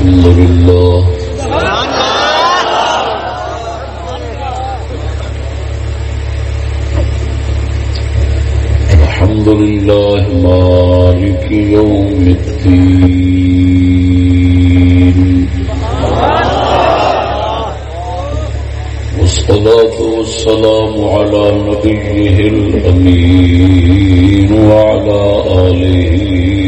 الحمد لله الحمد لله مالك يوم الدين والصلاة والسلام على نبيه الأمين وعلى آله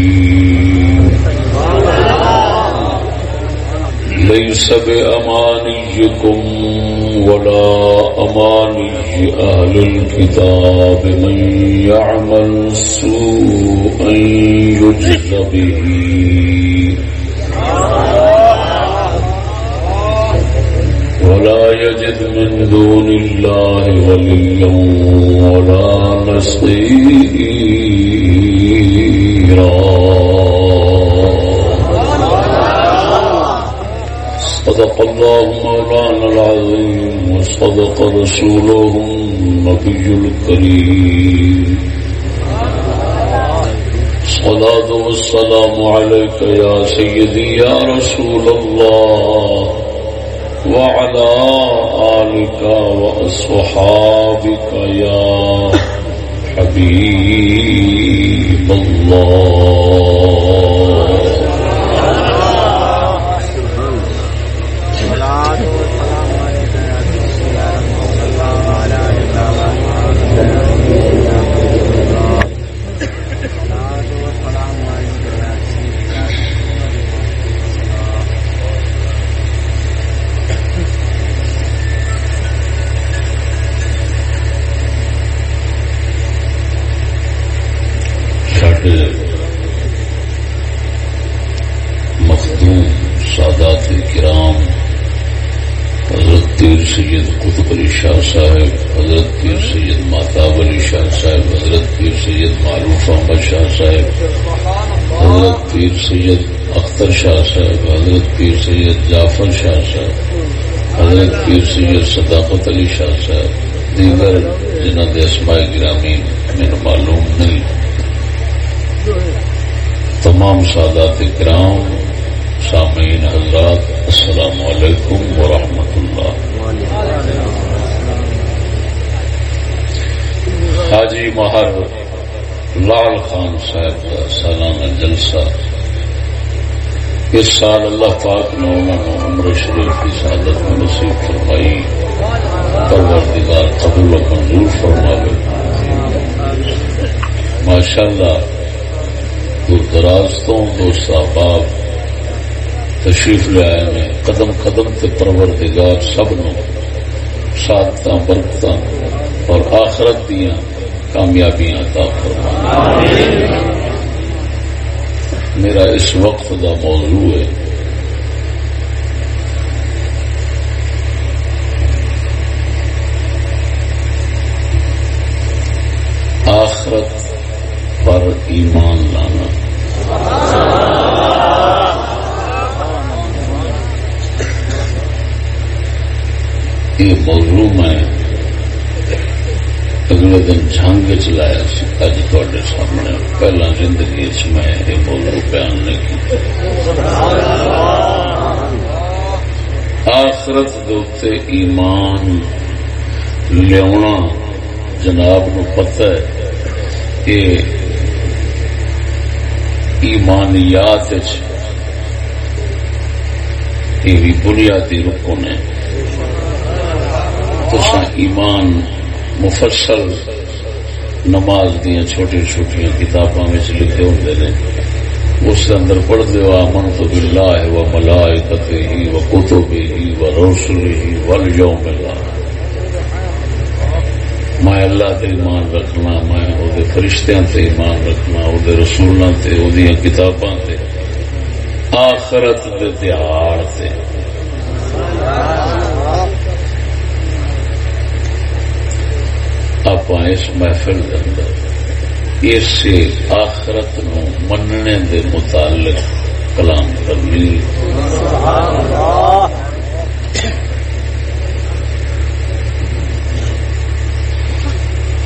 ليس بأمانيكم ولا أماني أهل الكتاب من يعمل سوءا يجز به. ولا يجد من دون الله وليا ولا نصيرا. صدق الله مولانا العظيم وصدق رسوله النبي الكريم. الصلاة والسلام عليك يا سيدي يا رسول الله وعلى آلك وأصحابك يا حبيب الله ساڈے مخدوم سادات کرام حضرت پیر سید قطب علی شاہ صاحب، حضرت پیر سید ماتاب علی شاہ صاحب، حضرت پیر سید معروف احمد شاہ صاحب، حضرت پیر سید اختر شاہ صاحب، حضرت پیر سید جعفر شاہ صاحب، حضرت پیر سید صداقت علی شاہ صاحب، دیگر جنہوں کے اسماء گرامی میرے معلوم نہیں۔ تمام سادات کرام، سامعین حضرات السلام علیکم ورحمۃ اللہ حاجی مہر لال خان صاحب کا سالانہ جلسہ اس سال اللہ پاک نے انہوں نے عمر شریف کی سعادت میں نصیب فرمائی پروردگار قبول و منظور فرماوے ماشاء اللہ دور دراز تو دوست احباب تشریف لے آئے ہیں۔ قدم قدم تے پروردگار سب نو سعادت برکت اور آخرت دیا کامیابیاں عطا فرما میرا اس وقت کا موضوع ہے۔ آخرت پر ایمان لانا۔ یہ موضوع میں اگلے دن جنگ چلایا اج تے سامنے پہلا زندگی میں یہ موضوع بیان نہیں کیا آخرت دے ایمان لیا جناب نو پتہ ہے کہ ایمانیات یہ بھی بنیادی رکن ہے ایمان مفصل نماز دیا چھوٹی چھوٹی کتاباں لکھے ہوتے ہیں اس کے اندر پڑھتے ہو امن تو بلا ہے وہ ملائکت ہی وہ کتب ہی وہ روشنی ہی ول یوم ملا میں اللہ تے ایمان رکھنا، میں وہ فرشتیاں تے ایمان رکھنا وہ رسولوں تے وہ کتاباں تے، آخرت دے تہار تے۔ اس محفل کے اندر۔ اس آخرت نو مننے دے متعلق کلام کرنی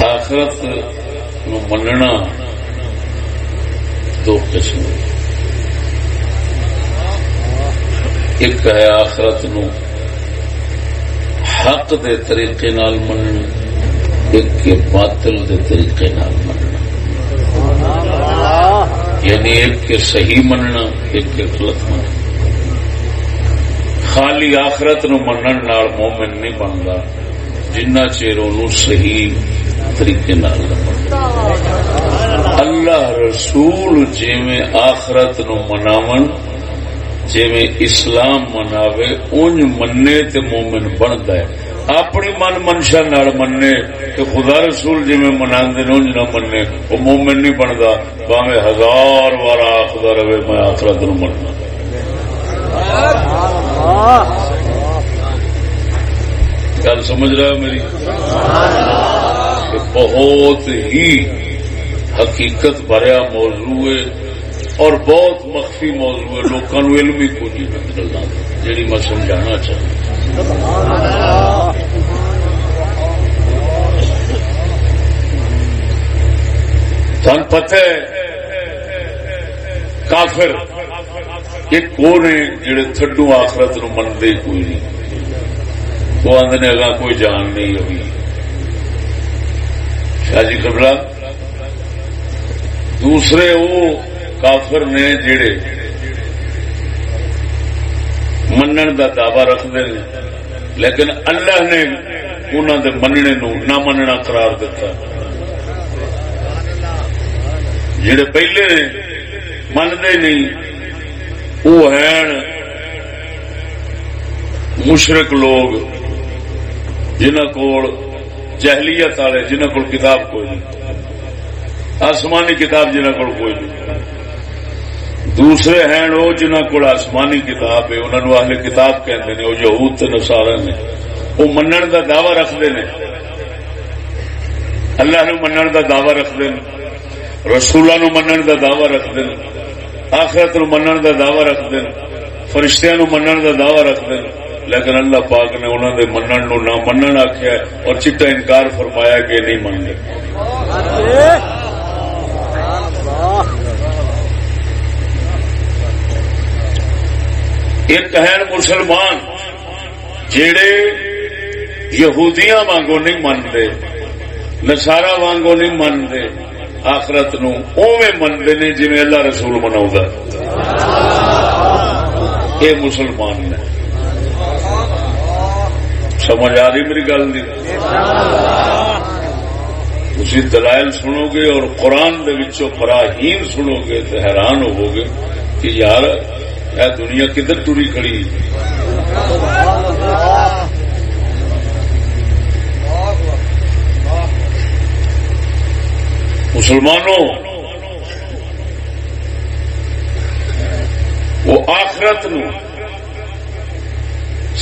آخرت نو مننا دو قسم۔ ایک ہے آخرت نو حق دے طریقے نال مننا۔ ایک کے باطل دے طریقے نال مننا۔ یعنی ایک کے صحیح مننا، ایک کے غلط مننا۔ خالی آخرت نو منن نال مومن نہیں بنتا، جنہ چیر صحیح طریقے نال اللہ رسول جی آخرت نو مناو جی اسلام مناوے، اونج منے تے مومن بنتا ہے۔ اپنی من منشا نال منے تو خدا رسول جی منا نہ منے وہ مومن نہیں بنتا باوے ہزار بار آخر رہے، میں آخرت نو مننا۔ گل سمجھ رہا میری؟ بہت ہی حقیقت بھریا موضوع ہے اور بہت مخفی موضوع ہے لوگوں علم ہی کو نہیں۔ گلا جی میں سمجھانا چاہوں تھن پتہ کافر ایک وہ نے جڑے تھڈو آخرت نو منتے کوئی نہیں؟ وہ آدھے اگا کوئی جان نہیں ابھی شاہ جی قبلہ دوسرے وہ کافر نے جڑے منن دا دعوی رکھتے ہیں لیکن اللہ نے انہوں دے مننے نو نہ مننا قرار دیتا جڑے پہلے نے منتے نہیں وہ ہیں مشرق لوگ جنہ کو جہلیت والے جنہوں کو کتاب کوئی نہیں آسمانی کتاب جنہوں کو کوئی نہیں دوسرے ہیں وہ جنہوں کو آسمانی کتاب ہے انہوں نے اہل کتاب کہتے ہیں وہ یہود نسارا نے وہ منن کا دعوی رکھتے ہیں اللہ نو منن کا دعوی رکھتے ہیں رسولہ نو منن کا دعوی رکھتے ہیں آخرت نو منن کا دعوی رکھتے ہیں فرشتیاں نو منن کا دعوی رکھتے ہیں لیکن اللہ پاک نے انہوں نے منن نو نہ منن آخیا اور چٹا انکار فرمایا کہ نہیں من ایک ہے مسلمان جڑے یہودیاں وانگو نہیں منتے نسارا وانگو نہیں منتے آخرت نو اوے منتے نے جی اللہ رسول منا یہ مسلمان نے۔ سمجھ آ رہی میری گل تھی دلائل سنو گے اور قرآن فراہیم سنو گے تو حیران ہوو گے کہ یار یہ دنیا کدھر ٹری کھڑی مسلمانوں، وہ آخرت نو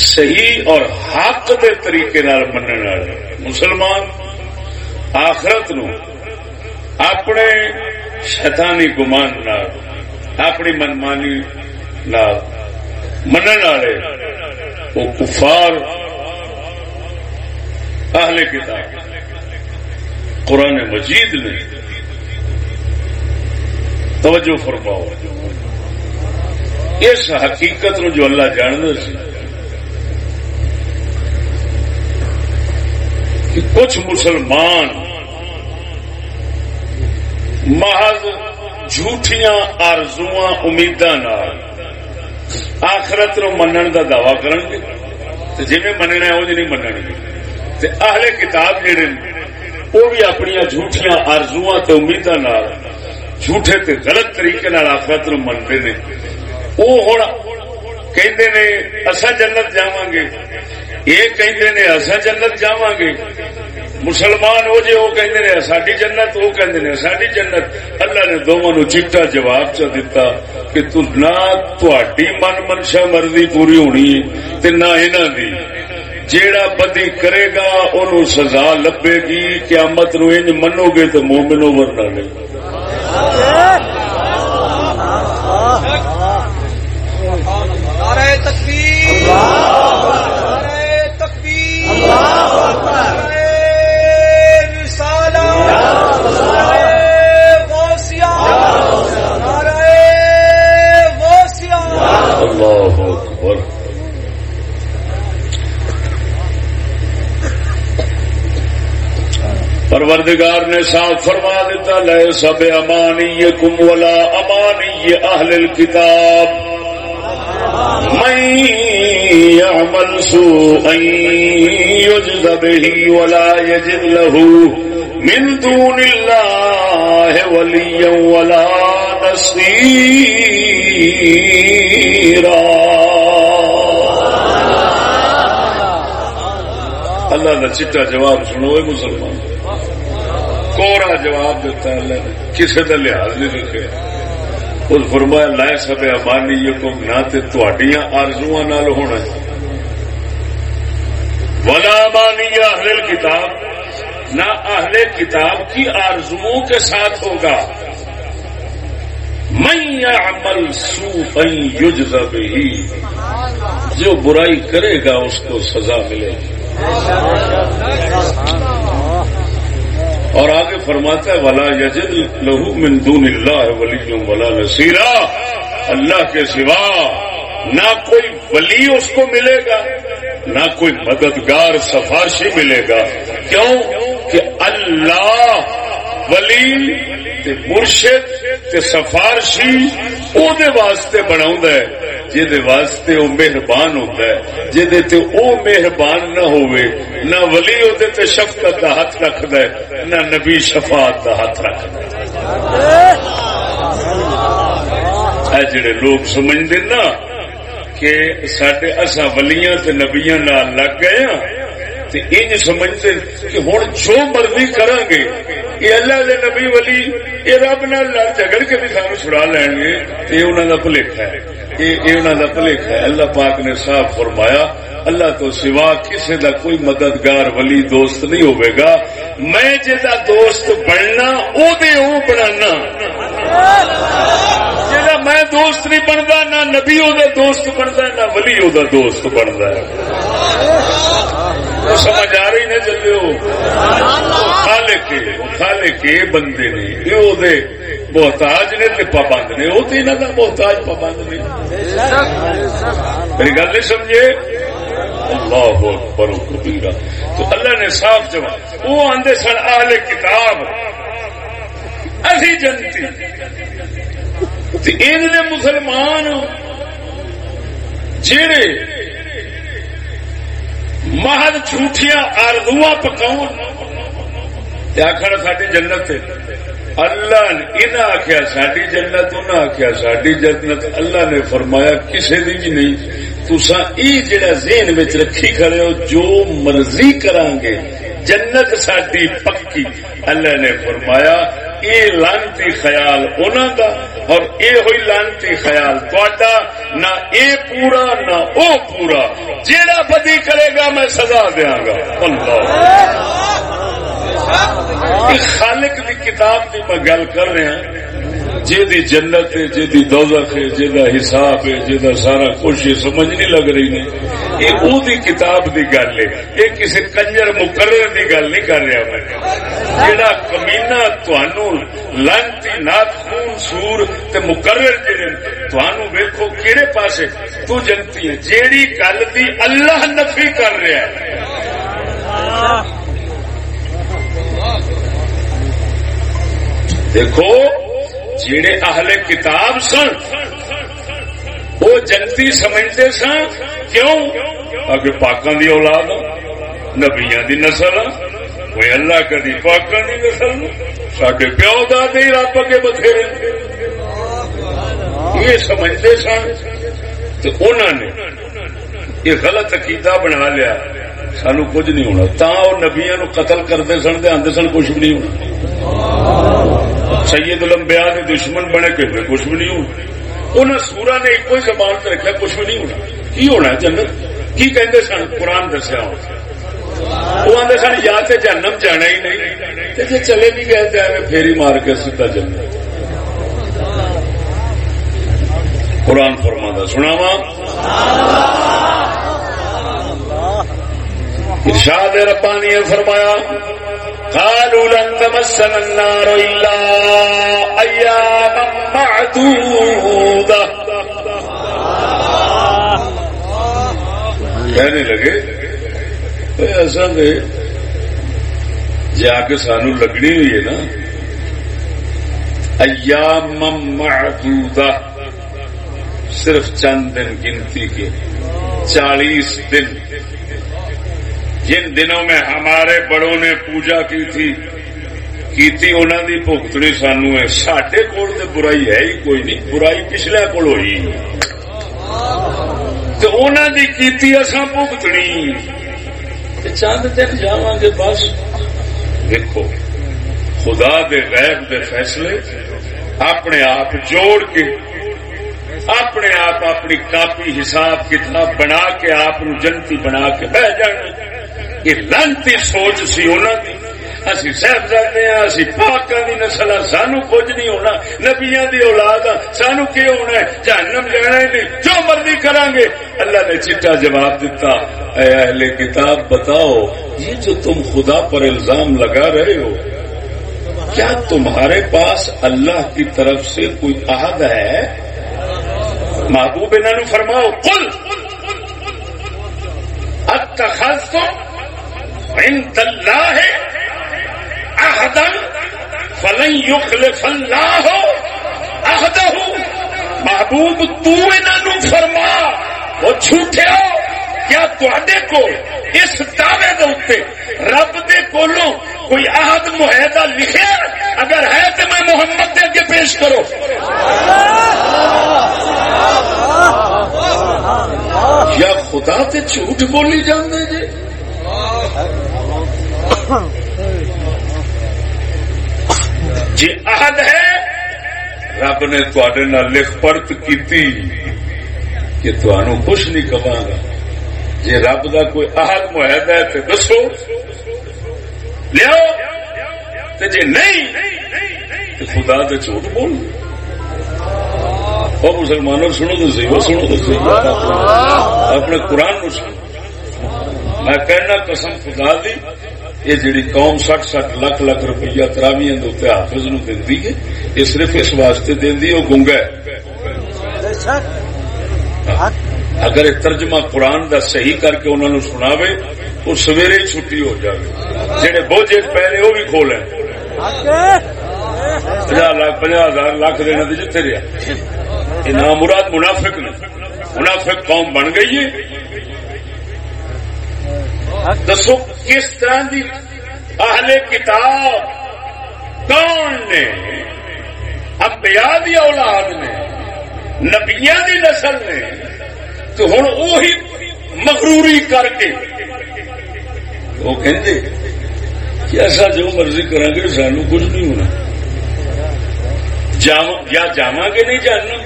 صحیح اور حق دے طریقے منع مسلمان، آخرت نو اپنے شیطانی گمان نال، اپنی منمانی نال من والے وہ کفار، اہل کتاب، قرآن مجید نے توجہ فرماؤ۔ اس حقیقت نو جو اللہ جانتا سی کہ کچھ مسلمان محض جھوٹیاں آرزو امید آخرت نو منن کا دعوی کرن گے۔ جی مننا ہے وہ نہیں منگ گے۔ اہل کتاب جہے وہ بھی اپنی جھوٹیاں آرزو امید جھوٹے تے غلط طریقے آخرت نو منتے ہیں وہ ہوں کہ اصا جنت جا گے یہ کہتے نے اصا جنت جا گے مسلمان وہ جی وہ کہتے ہیں ساری جنت وہ کہتے ہیں ساری جنت۔ اللہ نے دونوں چیٹا جواب چ دتا کہ نہ تھی من منشا مرضی پوری ہونی ہے نہ یہاں دی۔ جیڑا بدی کرے گا ان سزا لبے گی، قیامت نو انج منو گے تو مومنو ورنہ نہیں تکبیر! پروردگار نے صاف فرما دیتا لے سب امانی کم ولا امانی اہل الكتاب۔ من يعمل به ولا يجد له من دون الله وليا ولا اللہ کا چٹا جواب سنو، اے مسلمان۔ کوڑا جواب دیتا ہے اللہ نے کسی کا لحاظ نہیں رکھے۔ اس فرمایا لائے سب امانی یہ کو نہ تڈیا آرزو نال ہونا ولا مانی اہل کتاب نہ اہل کتاب کی آرزو کے ساتھ ہوگا۔ میں عمل سو یجز ہی جو برائی کرے گا، اس کو سزا ملے گی۔ اور آگے فرماتا ہے، ولا یجد لہو من دون اللہ ولی ولا نصیرا اللہ کے سوا نہ کوئی ولی اس کو ملے گا، نہ کوئی مددگار، سفارشی ملے گا۔ کیوں؟ کہ اللہ ولی تے مرشد تے سفارشی او دے واسطے بناوندا ہے جے دے واسطے او مہربان ہوتا ہے۔ جے دے تے او مہربان نہ ہوئے نہ ولی او دے تے شفقت دا ہاتھ رکھدا ہے، نہ نبی شفاعت دا ہاتھ رکھدا ہے۔ اے جڑے لوگ سمجھدے نا کہ سڈے اصا ولیاں تے نبیاں نال لگ گئے ہاں تے انج سمجھتے کہ ہوں جو مرضی کریں گے یہ اللہ دے نبی ولی یہ رب نال جگڑ کے بھی سانو چھڑا لین گے یہ انہوں کا بھلےکھا ہے یہ انہوں کا بھلےکھا ہے۔ اللہ پاک نے صاف فرمایا، اللہ تو سوا کسی دا کوئی مددگار ولی دوست نہیں ہوئے گا میں جا دوست بننا، او دے او بنانا۔ جا میں دوست نہیں بنتا نہ نبی او دا دوست بنتا نہ ولی او دا دوست بنتا ہے۔ سمجھ آ رہی نہ چلے کھالے کے کھالے بندے نے، یہ دے محتاج نے تے پابند نے، وہ تو انہوں کا محتاج پابند نے۔ میری گل نہیں سمجھے؟ اللہ اکبر کبیرہ۔ تو اللہ نے صاف جواب، وہ آندے سن اہل کتاب۔ اسی جنتی۔ ان مسلمان جڑے محل جھوٹیاں آردو پکاؤ آخر ساری جنت اللہ نے آخیا ساری جنت انہیں آخیا ساری جنت اللہ نے فرمایا کسی بھی جی نہیں تسا یہ جڑا ذہن رکھی کھڑے ہو جو مرضی کران گے جنت ساری پکی اللہ نے فرمایا یہ لانتی خیال انہوں کا اور یہ ہوئی لانتی خیال تا نہ اے پورا نہ او پورا۔ جیڑا بدی کرے گا میں سزا دیا گا۔ اللہ۔ خالق کی کتاب کی میں گل کر رہا جی جنت ہے جی دولت ہے جا حساب ہے جا سارا کچھ سمجھ نہیں لگ رہی نے۔ یہ او دی کتاب دی گل ہے۔ یہ کسی کنجر مقرر دی گل نہیں کر رہا میں۔ جڑا کمینا تنوع لانتی نات خون سور تے مقرر جڑے تنوع ویکو کہڑے پاسے تو جنتی ہے جیڑی گل دی اللہ نفی کر رہا ہے۔ دیکھو۔ جڑے اہل کتاب سن، وہ جنتی سمجھتے سن، کیوں؟ اگر پاکوں کی اولاد نبیا کی نسل کوئی اللہ کدی پاکوں کی نسل سڈے پیو دے رب کے بتھیرے۔ یہ سمجھتے سن، تو انہوں نے یہ غلط عقیدہ بنا لیا۔ سانو کچھ نہیں ہونا تا وہ نبیا نو قتل کرتے سن دے آدھے سن، کچھ بھی نہیں ہونا۔ سید لمبیا کے دشمن بنے کہ کچھ بھی نہیں ہونا۔ انہیں سورا نے ایک ہی زبان سے رکھا کچھ بھی نہیں ہونا۔ کی ہونا ہے جنت؟ کی کہتے سن؟ قرآن دسیا وہ آدھے سن یا تو جنم جانا ہی نہیں۔ جی چلے بھی گئے تو پھیری مار کے سیدا جانا قرآن فرما سنا وا ارشاد ربانی نے فرمایا قالوا لن تمسنا النار الا اياما معدوده کہنے لگے ایسا دے جی آ کے سانو لگنی ہوئی ہے نا. ایام معدودہ صرف چند دن گنتی کے، چالیس دن جن دنوں میں ہمارے بڑوں نے پوجا کی تھی کیتی انہوں کی بھگتنی سانو ہے سڈے کول تو برائی ہے ہی کوئی نہیں برائی پچھلے کول ہوئی۔ تو انہوں کی کیتی اصا بھگتنی چند دن جا گے بس۔ دیکھو خدا دے غیب دے فیصلے اپنے آپ جوڑ کے اپنے آپ اپنی کاپی حساب کتاب بنا کے آپ جنتی بنا کے بہ جانا۔ یہ لانتی سوچ سی انہوں کی اسی صاحبزادے ہیں، اسی پاکاں دی نسل سانو کچھ نہیں ہونا۔ نبیاں دی اولاد سانو کی ہونا ہے؟ جہنم جانا ہی نہیں، جو مرضی کریں گے اللہ نے چٹا جواب دیتا اے اہل کتاب، بتاؤ، یہ جو تم خدا پر الزام لگا رہے ہو، کیا تمہارے پاس اللہ کی طرف سے کوئی عہد ہے؟ محبوب انہوں فرماؤ کل اتخذتم عند اللہ احدن فلن یخلف اللہ احدہ۔ محبوب، تو انہوں فرما، وہ جھوٹے ہو۔ کیا تے کو اس دعوے دے رب دے کولوں کوئی عہد معاہدہ لکھے اگر ہے تو میں محمد دے کے پیش کرو یا خدا تے جھوٹ بولی جانے جی؟ جی عہد ہے۔ رب نے تھوڑے لکھ پڑت کی کہ تمہوں کچھ نہیں کہا گا۔ جی رب کا کوئی عہد معاہدہ ہے تو دسو۔ لیا جی نہیں تو خدا تو جھوٹ بول۔ اور مسلمانوں سنو تو صحیح سنو تو صحیح۔ اپنے قرآن کو سنو۔ میں کہنا قسم خدا دی یہ جڑی قوم سٹ سٹ لکھ لکھ روپیہ تراویاں حافظ نو دینی ہے یہ صرف اس واسطے دینی وہ گنگا ہے اگر ترجمہ قرآن دا صحیح کر کے انہوں نے سناوے وہ سویرے چھٹی ہو جائے جہے بوجھے پہلے وہ بھی کھولے پناہ لاکھ پناہ ہزار لاکھ دینا تو جتنے رہا یہ نام مراد منافق نے منافق قوم بن گئی ہے دسو کس طرح دی اہل کتاب کون نے؟ انبیاء دی اولاد نے، نبیاں دی نسل نے، تو ہوں وہی مغروری کر کے وہ کہندے کہ ایسا جو مرضی کریں گے، سانو کچھ نہیں ہونا۔ یا جاوا گے نہیں جانا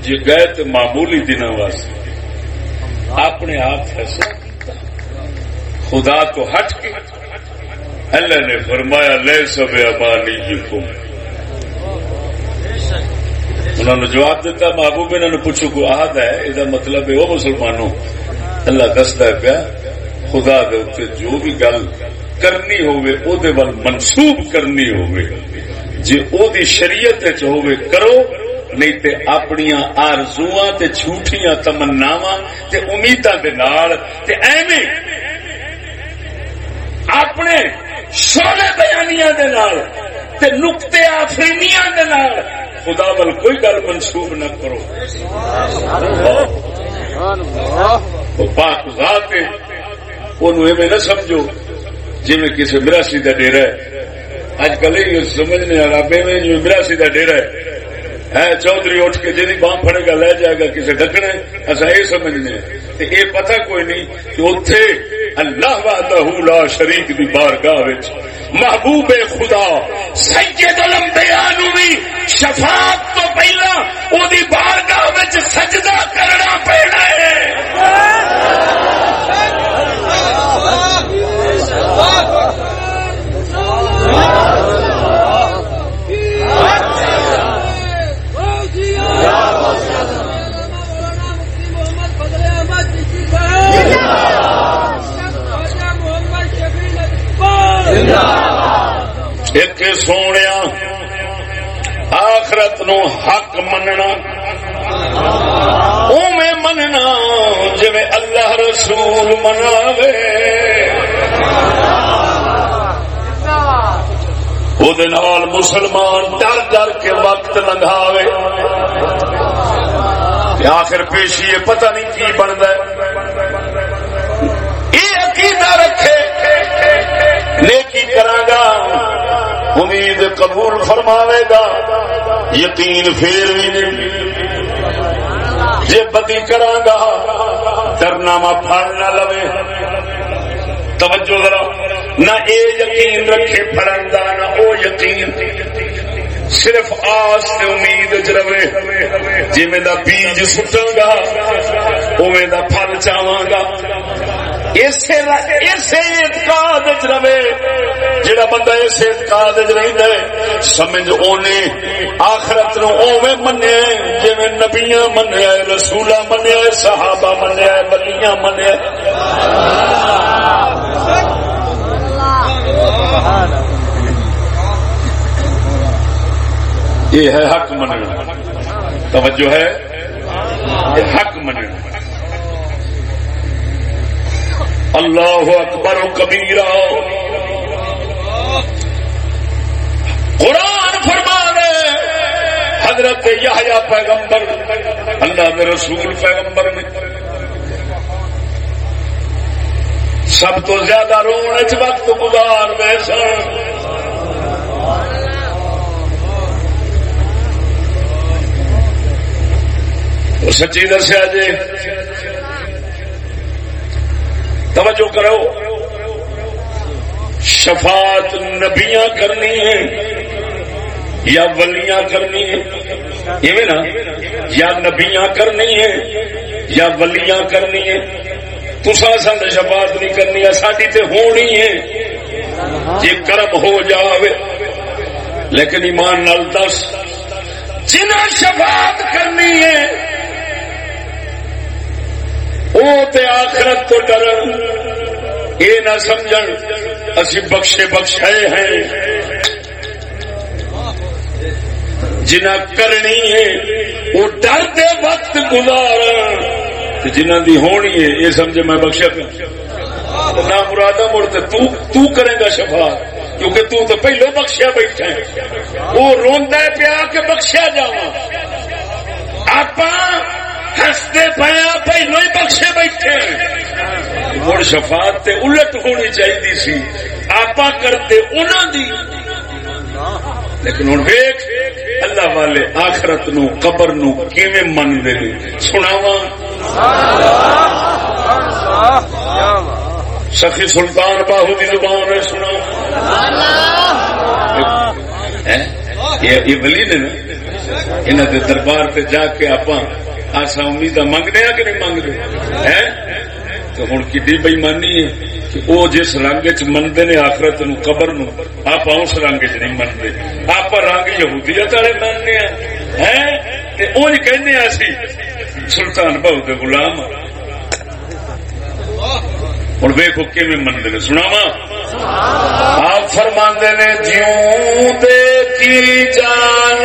جی گئے تو معمولی دنوں واسطے۔ اپنے آپ فیصلہ خدا تو ہٹ کے اللہ نے فرمایا لے سب ابانی جی کو انہوں نے جواب دیتا، محبوب، انہوں نے پوچھو کو آہد ہے؟ یہ مطلب ہے، وہ مسلمانوں، اللہ دستا ہے پیا، خدا دے جو بھی گل کرنی ہوئے، او دے ول منسوب کرنی ہوئے۔ جی او دی شریعت ہوئے، کرو، نہیں تے اپنی آرزواں تے جھوٹیاں تمناواں تے امیداں دے نال تے ایویں اپنے سونے بیانیاں دے نال تے نقطے آفرینیاں دے نال خدا بل کوئی گل منسوب نہ کرو۔ پاک ذات انہوں نہ سمجھو جی میں کسی مراسی کا ڈیرا ہے۔ اج کل ہی سمجھنے والا بے میں مراسی کا ڈیرا ہے۔ ہے، چودھری اٹھ کے جی بام پڑے گا لے جائے گا کسی ڈکنے اصا یہ سمجھنے یہ پتہ کوئی نہیں کہ اتے اللہ لا شریک دی بارگاہ محبوب خدا سید الانبیاء نو بھی شفاعت تو پہلا او دی بارگاہ وچ سجدہ کرنا پینا ہے۔ سونے آخرت نو حق مننا۔ میں مننا جی اللہ رسول مناوے۔ وہ مسلمان ڈر ڈر کے وقت لنگاوے آخر پیشی ہے پتہ نہیں کی بنتا یہ عقیدہ رکھے۔ نیکی کرا امید قبول فرماوے گا، یقین پھر بھی نہیں۔ جی بدی کرا گا ڈرنا پھڑ نہ لوے۔ توجہ ذرا، نہ اے یقین رکھے فرن کا نہ او یقین۔ صرف آس تے امید چ رہے جی میں دا بیج سٹاں گا اوے دا پھل چاواں گا۔ اسے اسے اعتقاد رہے۔ جڑا بندہ اس اعتقاد رہندا ہے، سمجھ اونے آخرت نو منیا جی میں نبیاں منیا رسولا منیا صحابہ منیا ولیاں منیا یہ ہے حق مننا۔ توجہ ہے؟ حق مننا۔ اللہ اکبر و کبیرا قرآن فرما رہے حضرت یا پیغمبر، اللہ کے رسول پیغمبر میں سب تو زیادہ رونے چ وقت گزار ویسا سچی دسیا جی توجہ کرو۔ شفاعت نبیاں کرنی ہے یا ولیاں کرنی ہے؟ نا، یا نبیاں کرنی ہے یا ولیاں کرنی ہے؟ تسا سن شفاعت نہیں کرنی ساری تے ہونی ہے۔ جی کرم ہو جاوے۔ لیکن ایمان نال دس جنہ شفاعت کرنی ہے وہ آخرت تو ڈر۔ یہ نہ سمجھ اسی بخشے بخشے ہیں۔ جنہ کرنی ہے وہ ڈر دے وقت گزار۔ جنہ دی ہونی ہے یہ سمجھے میں بخشا پہ۔ نہ مرادا مڑ تو, تو کرے گا شفا۔ کیونکہ تو تو پہلو بخشیا بیٹھا ہے۔ وہ روندا پیا کہ بخشیا جا آپ ہستے پیا پہلو ہی بخشے بیٹھے۔ مڑ شفاعت تے الٹ ہونی چاہیے سی۔ آپ کرتے انہوں دی۔ لیکن ہوں ویخ اللہ والے آخرت نو، قبر نو کیویں من دے سناوا سخی سلطان باہو کی زبان ہے سنا یہ ولی نے انہوں کے دربار سے جا کے آپ آسا امید منگنے کہ نہیں منگتے تو ہوں کی بےمانی ہے کہ وہ جس رنگ چ منگتے نے آخرت نو قبر نو آپ اس رنگ چ نہیں منگتے آپ رنگ یہودیت والے ماننے ہیں اونج کہنے اسی سلطان بہو کے غلام ہوں ویکو کی منگتے سناوا آپ فرما نے جیوں دے کی جان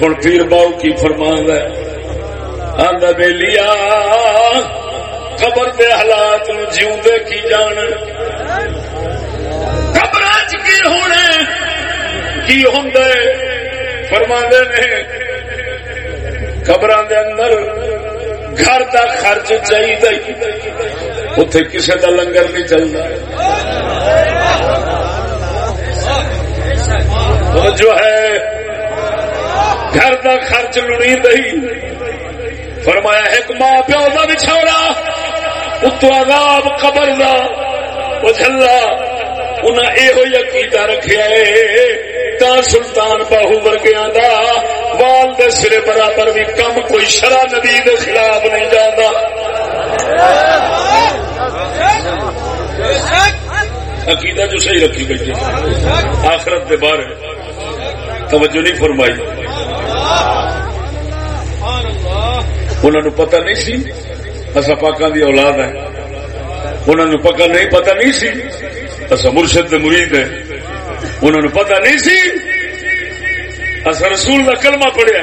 دیکھ پیر باؤ کی فرمان ہے؟ آدھا لیا، قبر دے حالات جیوندے کی جان قبر کی ہونے کی ہوں فرما نے قبر دے اندر گھر کا خرچ چاہیے اتے کسی کا لنگر نہیں چلتا جو ہے گھر خرچ لڑی دہی۔ فرمایا، ایک ماں پیو کا بچھوڑا اتو عذاب قبر دا۔ وہ انہیں یہ عقیدہ رکھا ہے۔ تا سلطان باہو ورگیا دا وال دے سرے برابر بھی کم کوئی شرح نبی دے خلاف نہیں جانا عقیدہ جو صحیح رکھی بیٹھے آخرت کے بارے توجہ نہیں فرمائی۔ انہوں پتا نہیں سی۔ اصا پاکوں کی اولاد ہے انہوں نے پکا نہیں پتا نہیں سی۔ اصا مرشد مرید ہے انہوں نے پتا نہیں سی۔ اصا رسول کا کلمہ پڑھیا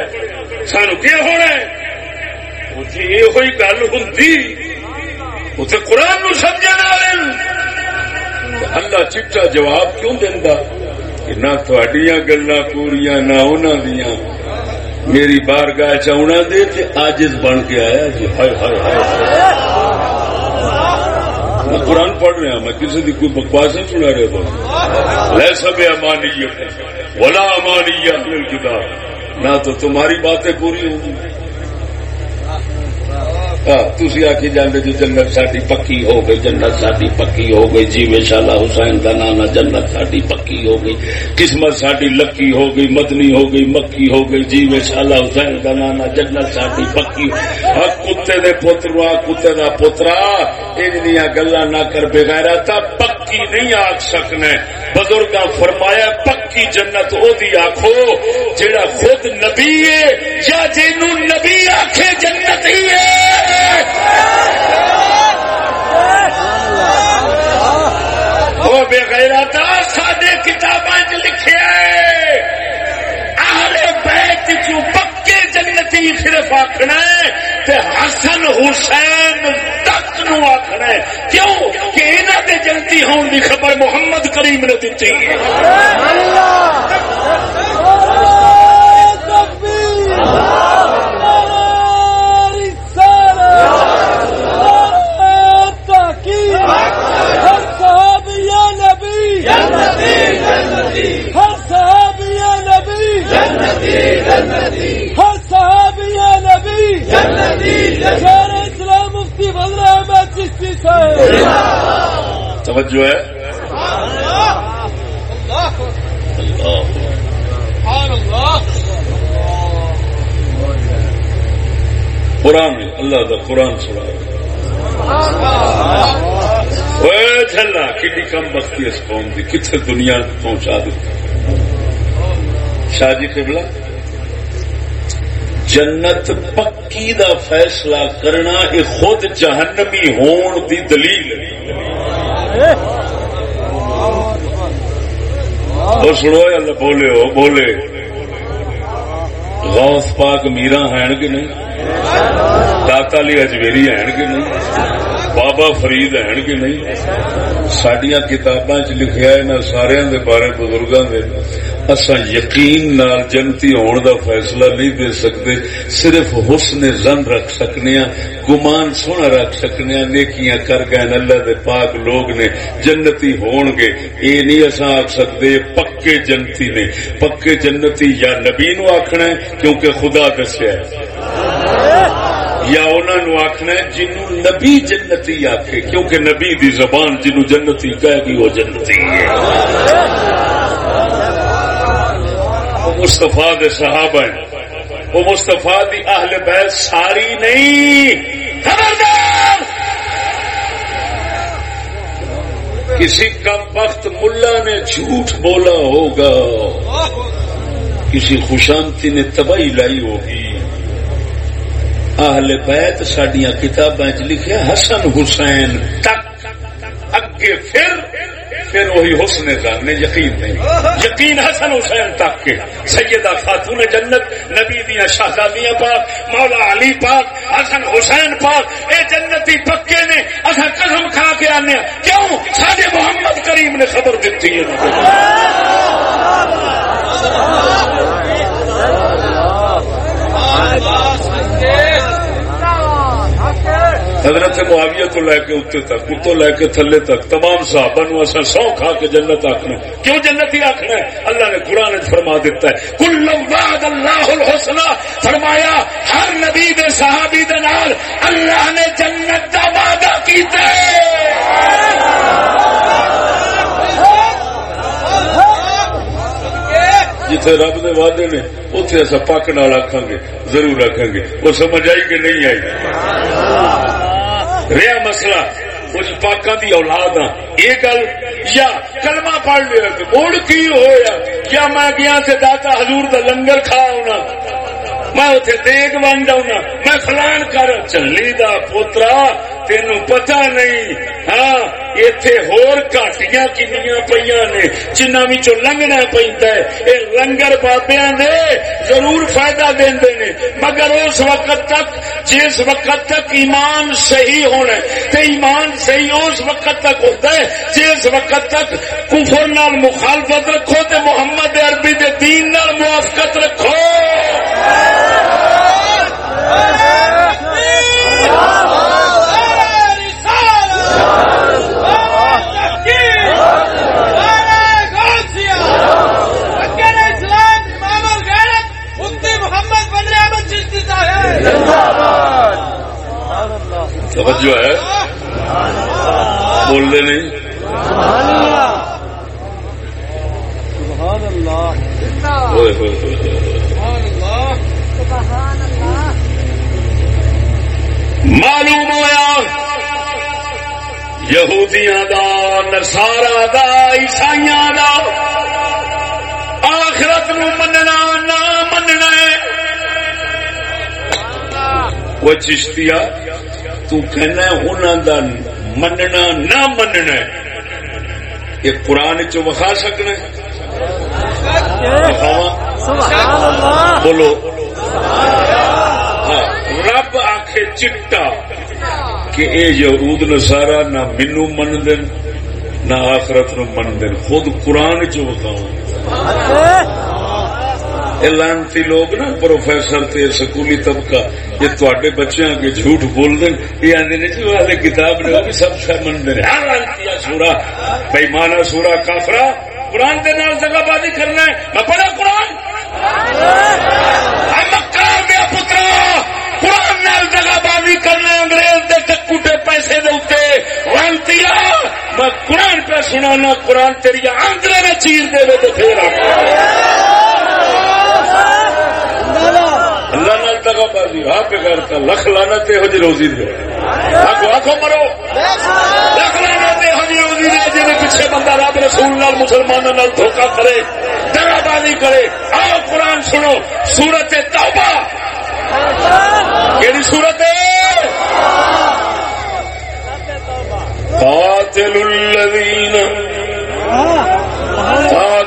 سانو کیا ہونا یہ گل ہوں اتنے قرآن نو سمجھا اللہ چٹا جواب کیوں دینا نہ تھوڑیاں گلا پوریا نہ انہوں دیا میری بار گاہ چنا دے تے آجز بن کے آیا جی۔ ہائے ہائے ہائے۔ میں قرآن پڑھ رہا میں کسی کی کوئی بکواس نہیں سنا رہا تھا لے سب امانی ولا امانی کتاب نہ تو تمہاری باتیں پوری ہوں گی۔ تھی آخی جانے جی جنت ساری پکی ہو گئی جنت ساری پکی ہو گئی جی شالا حسین کا نانا جنت ساری پکی ہو گئی قسمت ساری لکی ہو گئی مدنی ہو گئی مکی ہو گئی جی شالا حسین کا نانا جنت ساری پکی کتے دے پوتر کتے دا پوترا ان گلا نہ کر بغیر پکی نہیں آخ سکنے بزرگ فرمایا پکی جنت او دی آخو جڑا خود نبی ہے یا جنو نبی آخے جنت ہی ہے سڈے کتاباں لکھے بیت چو پکے جنتی صرف آخنا حسن حسین تک نو آخنا کیوں؟ کہ انہوں نے جنتی ہون کی خبر محمد کریم نے دیتی ہے توجہ ہے؟ قرآن اللہ کا قرآن سنا۔ چلنا کھی کم بختی اس قوم کی کتنے دنیا پہنچا دی شاہ جی قبلہ؟ جنت پکی دا فیصلہ کرنا یہ خود جہنمی ہون دی دلیل اور سنو اللہ، بولے ہو، بولے۔ غوث پاک میرا ہے کہ نہیں؟ داتا لی اجمیری ہے کہ نہیں؟ بابا فرید ہے کہ نہیں؟ سڈیا کتاباں چ لکھا ہے نہ سارے بارے بزرگوں کے اصا یقین نال جنتی ہون دا فیصلہ نہیں دے سکتے، صرف حسن زن رکھ سکنے ہاں، گمان سونا رکھ سکنے ہاں، نیکیاں کر گئے اللہ دے پاک لوگ نے جنتی ہون گے۔ یہ نہیں اصا آخ سکتے پکے جنتی نے۔ پکے جنتی یا نبی نو آخنا کیونکہ خدا دسیا یا انہوں آخنا جنو نبی جنتی آخے کیونکہ نبی دی زبان جنو جنتی کہے گی وہ جنتی ہے۔ مستفا دے صحابہ ہیں۔ وہ مستفا دی اہل بیت ساری نہیں۔ خبردار! کسی کم وقت ملا نے جھوٹ بولا ہوگا۔ کسی خوشانتی نے تباہی لائی ہوگی۔ اہل بیت سڈیا کتابیں لکھیا حسن حسین تک وہی حسن نے یقین نہیں۔ یقین حسن حسین تک کے۔ سیدہ خاتون جنت، نبی دیا شہزادیاں پاک، مولا علی پاک، حسن حسین پاک۔ اے جنتی پکے نے اصا قسم کھا کے آنے کیوں؟ سارے محمد کریم نے خبر دیتی ہے۔ حضرت معاویہ کو لے کے اتنے تک اتو لے کے تھلے تک، تمام صحابہ نو اصا سو کھا کے جنت آخنا کیوں جنت ہی آخنا ہے؟ اللہ نے قرآن فرما دیتا ہے کل اللہ الحسنہ۔ فرمایا، ہر نبی دے صحابی دے نال اللہ نے جنت کا وعدہ کیتا ہے۔ جتھے رب دے وعدے نے اتنے اصا پک نال آخان گے، ضرور آخان گے۔ وہ سمجھ آئی کہ نہیں آئی؟ رہا مسئلہ کچھ پاکا دی اولاد ہاں یہ گل، یا کلمہ پڑھ لیا مڑ کی ہوا یا میں گیا سے داتا حضور دا لنگر کھا ہونا میں اتنے دیگ بن جاؤں میں فلان کر، چلی دا پوترا تین پتا نہیں۔ ہاں اتے ہوٹیاں کنیا پہ نے جنہ لنگنا پہنتا ہے۔ یہ لنگر بابیا نے ضرور فائدہ دے نے مگر اس وقت تک، جس وقت تک ایمان صحیح ہونا تو ایمان صحیح اس وقت تک ہوتا ہے، جس وقت تک کفر نال مخالفت رکھو تو محمد عربی دے دین نال موافقت رکھو۔ توجہ ہے۔ بولنے نہیں۔ معلوم ہوا یہودیاں دا نسارا دا عیسائی دا، آخرت نو مننا، نہ مننا وہ چشتیا تو کہنا انہوں دا مننا نہ مننا یہ قرآن چ وکھا سکنا بولو رب آخ چٹا کہ اے یہود نسارا نہ مینو من دن نہ آخرت نو من دن خود قرآن چ وکھاؤ لانتی لوگ نا پروفیسر تے سکولی طبقہ یہ تے بچے کے جھوٹ بول دیں یہ آدھے نے جی والے کتاب نے بھی سب شرمند نے۔ ہر لانتی سورا بھائی مانا سورا کافرا قرآن کے نام جگہ بازی کرنا ہے۔ میں پڑھا قرآن؟ دیا پترا، قرآن نال جگہ بازی کرنا انگریز دے ٹکوٹے پیسے دے لانتی میں قرآن پہ سنا قرآن تیری آندرے نے چیر دے دے تو پھر اللہ نال بازی ہاں پہ کرتا لکھ لانا تے ہو جی روزی دے۔ آخو آخو مرو۔ لکھ لانا تے ہو جی روزی دے جی پیچھے بندہ رب رسول نال، مسلمانوں نال دھوکا کرے دگا بازی کرے۔ آؤ قرآن سنو، سورت توبہ۔ کہڑی سورت قاتل الذین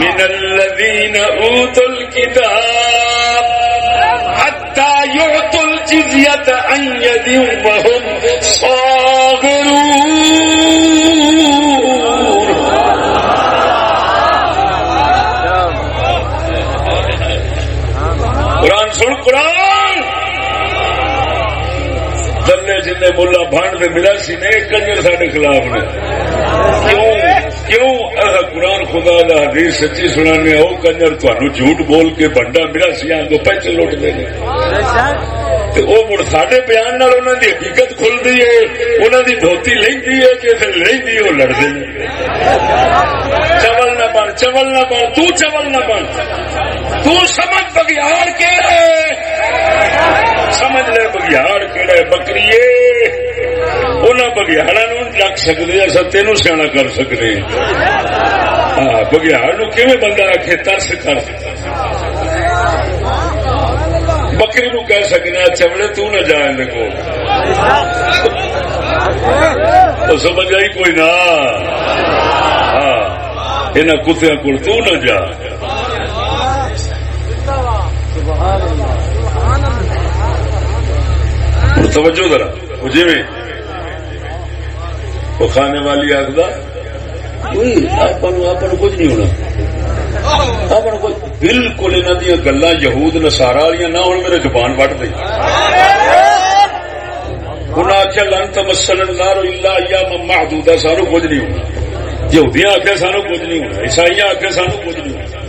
من الذين أوتوا الكتاب حتى يعطوا الجزية عن يد وهم صاغرون. قرآن سن، قرآن! دلے جن ملا بھانڈ ملا سی نے کنجر سارے خلاف نے۔ کیوں؟ کیوں؟ قرآن خدا دا حدیث سچی سنانے وہ کنجر تہن جھوٹ بول کے بنڈا میرا سیا تو پیسے لوٹ دے وہ مڑ سڈے بیان کی حقیقت کھلتی ہے انہوں کی دھوتی لہتی ہے کہ پھر لہتی وہ لڑتے ہیں چول نہ بن، چول نہ بن، تو چول نہ بن۔ تو سمجھ بگیار کے سمجھ لے بگیار کہڑا بکری انہوں بگیارا نو رکھ سکتے اصل تینوں سیاح کر سکتے ہاں بگیار نو کہ بندہ آخے ترس کر؟ بکری نو کہہ سکنا چمڑے تو نہ جا کو سمجھ آئی کوئی نہ؟ ہاں ان کتیا کو تو نہ جا۔ توجہ ذرا جی وہ کھانے والی آخر آپ کچھ نہیں ہونا۔ بالکل انہوں دیا گلا یہود نسارا والی نہ ہوں میرے زبان وٹ دیں انہیں آخیا لن تمسن لارو الا محدود سانو کچھ نہیں ہونا۔ یہودیاں آخیا سانو کچھ نہیں ہونا۔ عیسائی آخیا سانو کچھ نہیں ہونا۔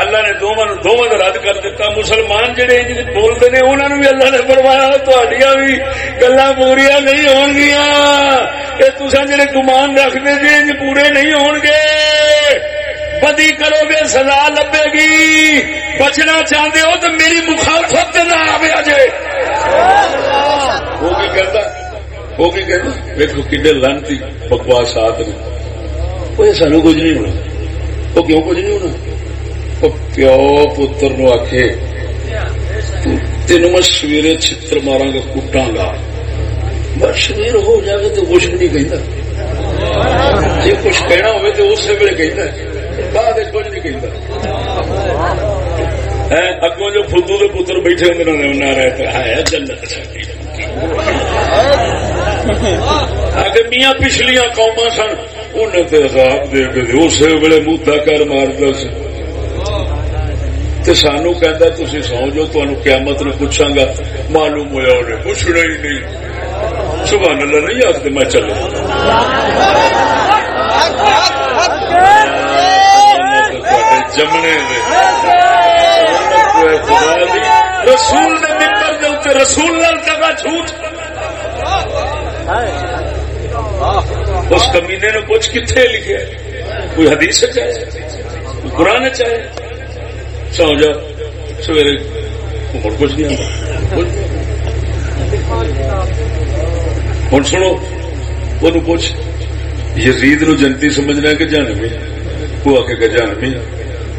اللہ نے دونوں دونوں رد کر دیتا مسلمان جڑے بولتے ہیں انہوں نے بھی اللہ نے فرمایا تھوڑیاں بھی گلا پوریا نہیں ہون گیا یہ تصا جڑے گمان رکھتے جی پورے نہیں ہون گے بدی کرو گے سزا لبے گی۔ بچنا چاہتے ہو تو میری مخالفت نہ آئے اجے۔ وہ بھی کہتا، وہ بھی کہتا دیکھو کھے لانتی بکواس آت وہ سانو کچھ نہیں ہونا۔ وہ کیوں کچھ نہیں ہونا؟ وہ پیو پتر نو آخ تین میں سویرے چتر مارا گا کٹا گا بس سویر ہو جائے تو کچھ نہیں کہتا جی کچھ کہنا ہوئے تو اس ویلے ہے بعد کچھ نہیں اگوں جو فدو کے پتر بیٹھے ہوں انہیں رہتا ہے جنت اگر میاں پچھلیا قوما سن انہیں عذاب دے کے اسی ویلے مودا کر مارتا سی سانو کہ تھی سو جو تمہیں قیامت نے پوچھا گا معلوم ہوا انہیں پوچھنا ہی نہیں سبحان اللہ نہیں آخر میں چلو جمنے رسول رسول جھوٹ اس کمینے نے کچھ کتنے لکھے کوئی حدیث چاہے قرآن چاہے سو جاؤ سویرے عمر کچھ نہیں ہوں سنو وہ پوچھ یزید نو جنتی سمجھنا کہ جانوی وہ آ کے جانوی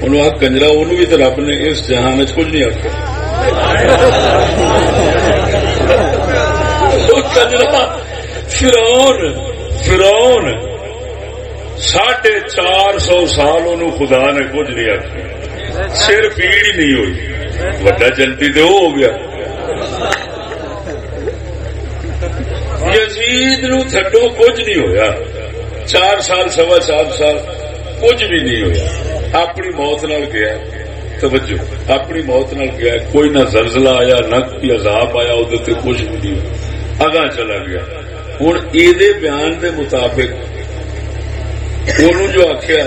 انہوں آ کنجرا ان بھی تو رب نے اس جہان چ کچھ نہیں آخر کنجرا فرون فرون ساڑھے چار سو سال ان خدا نے کچھ نہیں آخر سر پیڑ ہی نہیں ہوئی وڈا جنتی تو وہ ہو گیا یزید نو تھڈو کچھ نہیں ہویا چار سال سوا چار سال کچھ بھی نہیں ہویا اپنی موت نال گیا توجہ اپنی موت نال گیا کوئی نہ زلزلہ آیا نہ کوئی عذاب آیا وہ کچھ بھی نہیں اگاں چلا گیا ہوں یہ بیان دے مطابق جو آخیا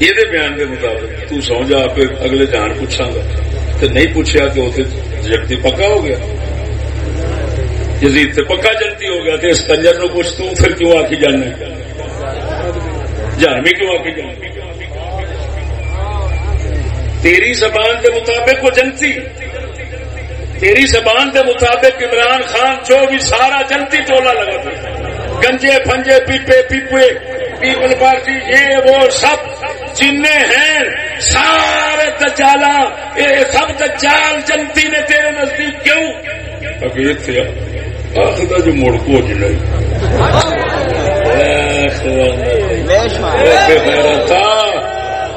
یہ بیان دے مطابق تو سو جا پھر اگلے جان پوچھا گا تو نہیں پوچھا تو وہ جگتی پکا ہو گیا جزید سے پکا جلدی ہو گیا تو اس کنجر نو پوچھ تو پھر کیوں آ کے جانا جان میں کیوں آ کے جانا تیری زبان کے مطابق وہ جنتی تیری زبان کے مطابق عمران خان جو بھی سارا جنتی ٹولا لگا تھا گنجے پنجے پیپے پیپے پیپل پارٹی یہ وہ سب جن ہیں سارے دجالا یہ سب دجال جنتی نے تیرے نزدیک کیوں؟ ابھی تھے آخر جو مڑ کو جلائی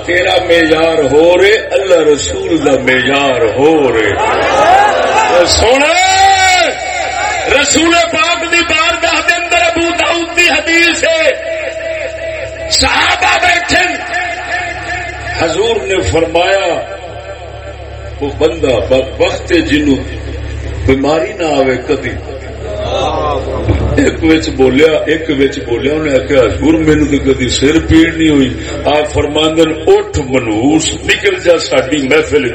تیرا معیار ہو رہے اللہ رسول کا معیار ہو رہے۔ سونا رسول پاک دی بار دے اندر ابو داؤد دی حدیث ہے۔ صحابہ بیٹھے۔ حضور نے فرمایا، وہ بندہ وقت جنو بیماری نہ آئے کدی۔ ایک بولیا ایک بولیا انہیں آخیا حضور مینو تو کدی سر پیڑ نہیں ہوئی۔ آپ فرماندن، اٹھ منوس نکل جا ساری محفل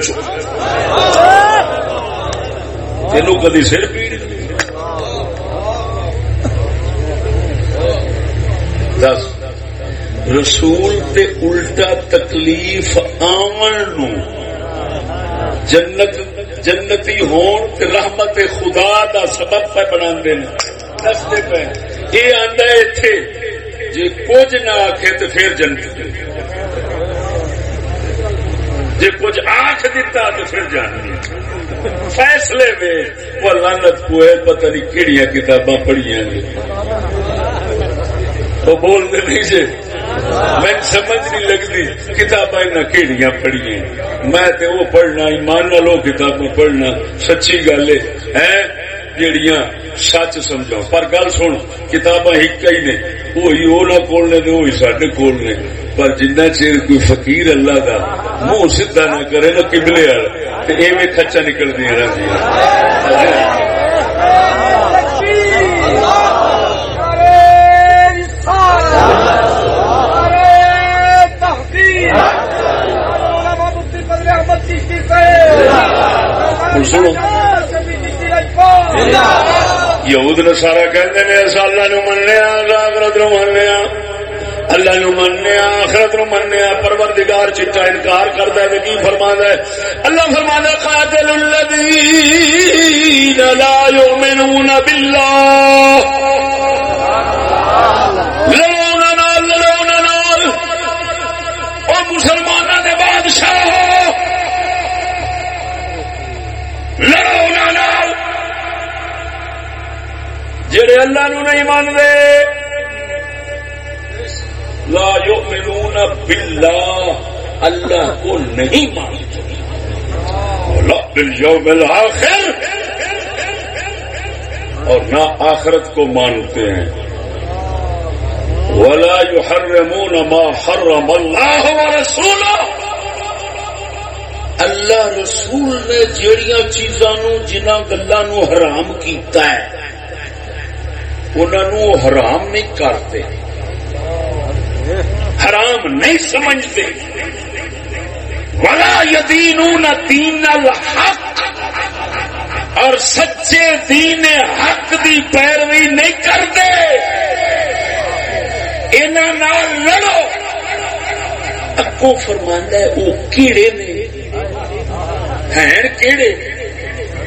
تینوں کدی سر پیڑ دس۔ رسول تے الٹا تکلیف آمن جنت، جنتی ہون تے رحمت خدا دا سبب پہ بنا دستے پہ۔ یہ آدھا اتے جی کچھ نہ آخے تو پھر جنت۔ جی کچھ آخ دیتا تو پھر جان فیصلے میں وہ لانت پوئے پتہ نہیں کہڑی کتاباں پڑھیاں وہ بولتے نہیں جی میں سمجھ نہیں لگتی کتاباں کہڑیاں پڑھیے۔ میں تے وہ پڑھنا، ایمان نہ لو کتابیں پڑھنا، سچی گل ہے جڑیاں سچ سمجھا پر گل سن، کتاباں ایک ہی نے۔ وہی وہ نہ کول نے وہی سڈے کول نے۔ پر جنہ چیر کوئی فقیر اللہ کا منہ سیدا نہ کرے نا کبلے والا ایویں کچا نکل دیا رہی یہود نے سارا کہتے ہیں اصا اللہ نو منیا آخرت نو منیا اللہ نو منیا آخرت نو منیا پروردگار چٹا انکار کرتا ہے کی فرما ہے؟ اللہ فرما قاتل الذین لا یؤمنون باللہ۔ جڑے اللہ نو نہیں مانتے۔ لا یؤمنون باللہ، اللہ کو نہیں مانتے۔ بالیوم الاخر۔ اور نہ آخرت کو مانتے ہیں۔ ولا يحرمون ما حرم اللہ ورسولہ۔ اللہ رسول نے جڑیاں چیزاں جنہ گلا نو حرام کیتا ہے۔ انہوں حرام نہیں کرتے، حرام نہیں سمجھتے۔ بڑا یدین دین الحق، اور سچے دین حق دی پیروی نہیں کرتے۔ انہوں لڑو۔ اکو فرمانا ہے، وہ کیڑے نے، ہیں کیڑے،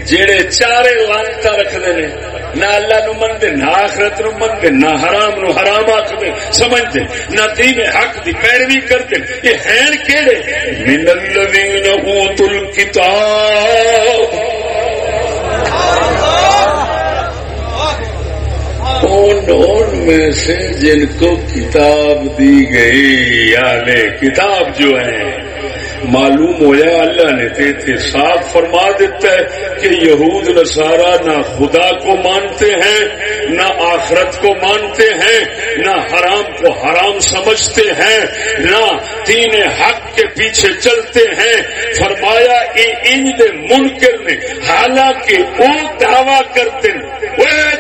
جڑے چارے لانتا رکھتے ہیں۔ نہ اللہ نو منتے، نہ آخرت نو منتے، نہ حرام نو حرام آخر سمجھتے؟ نہ دین حق دی پیروی کرتے۔ یہ ہیں کہڑے من الذین اوتوا الکتاب۔ ان میں سے جن کو کتاب دی گئی؟ یعنی کتاب جو ہے معلوم ہوا اللہ نے تے صاف فرما دیتا ہے کہ یہود نصارہ نہ خدا کو مانتے ہیں، نہ آخرت کو مانتے ہیں، نہ حرام کو حرام سمجھتے ہیں، نہ تین حق کے پیچھے چلتے ہیں۔ فرمایا ان منکر نے، حالانکہ وہ دعوی کرتے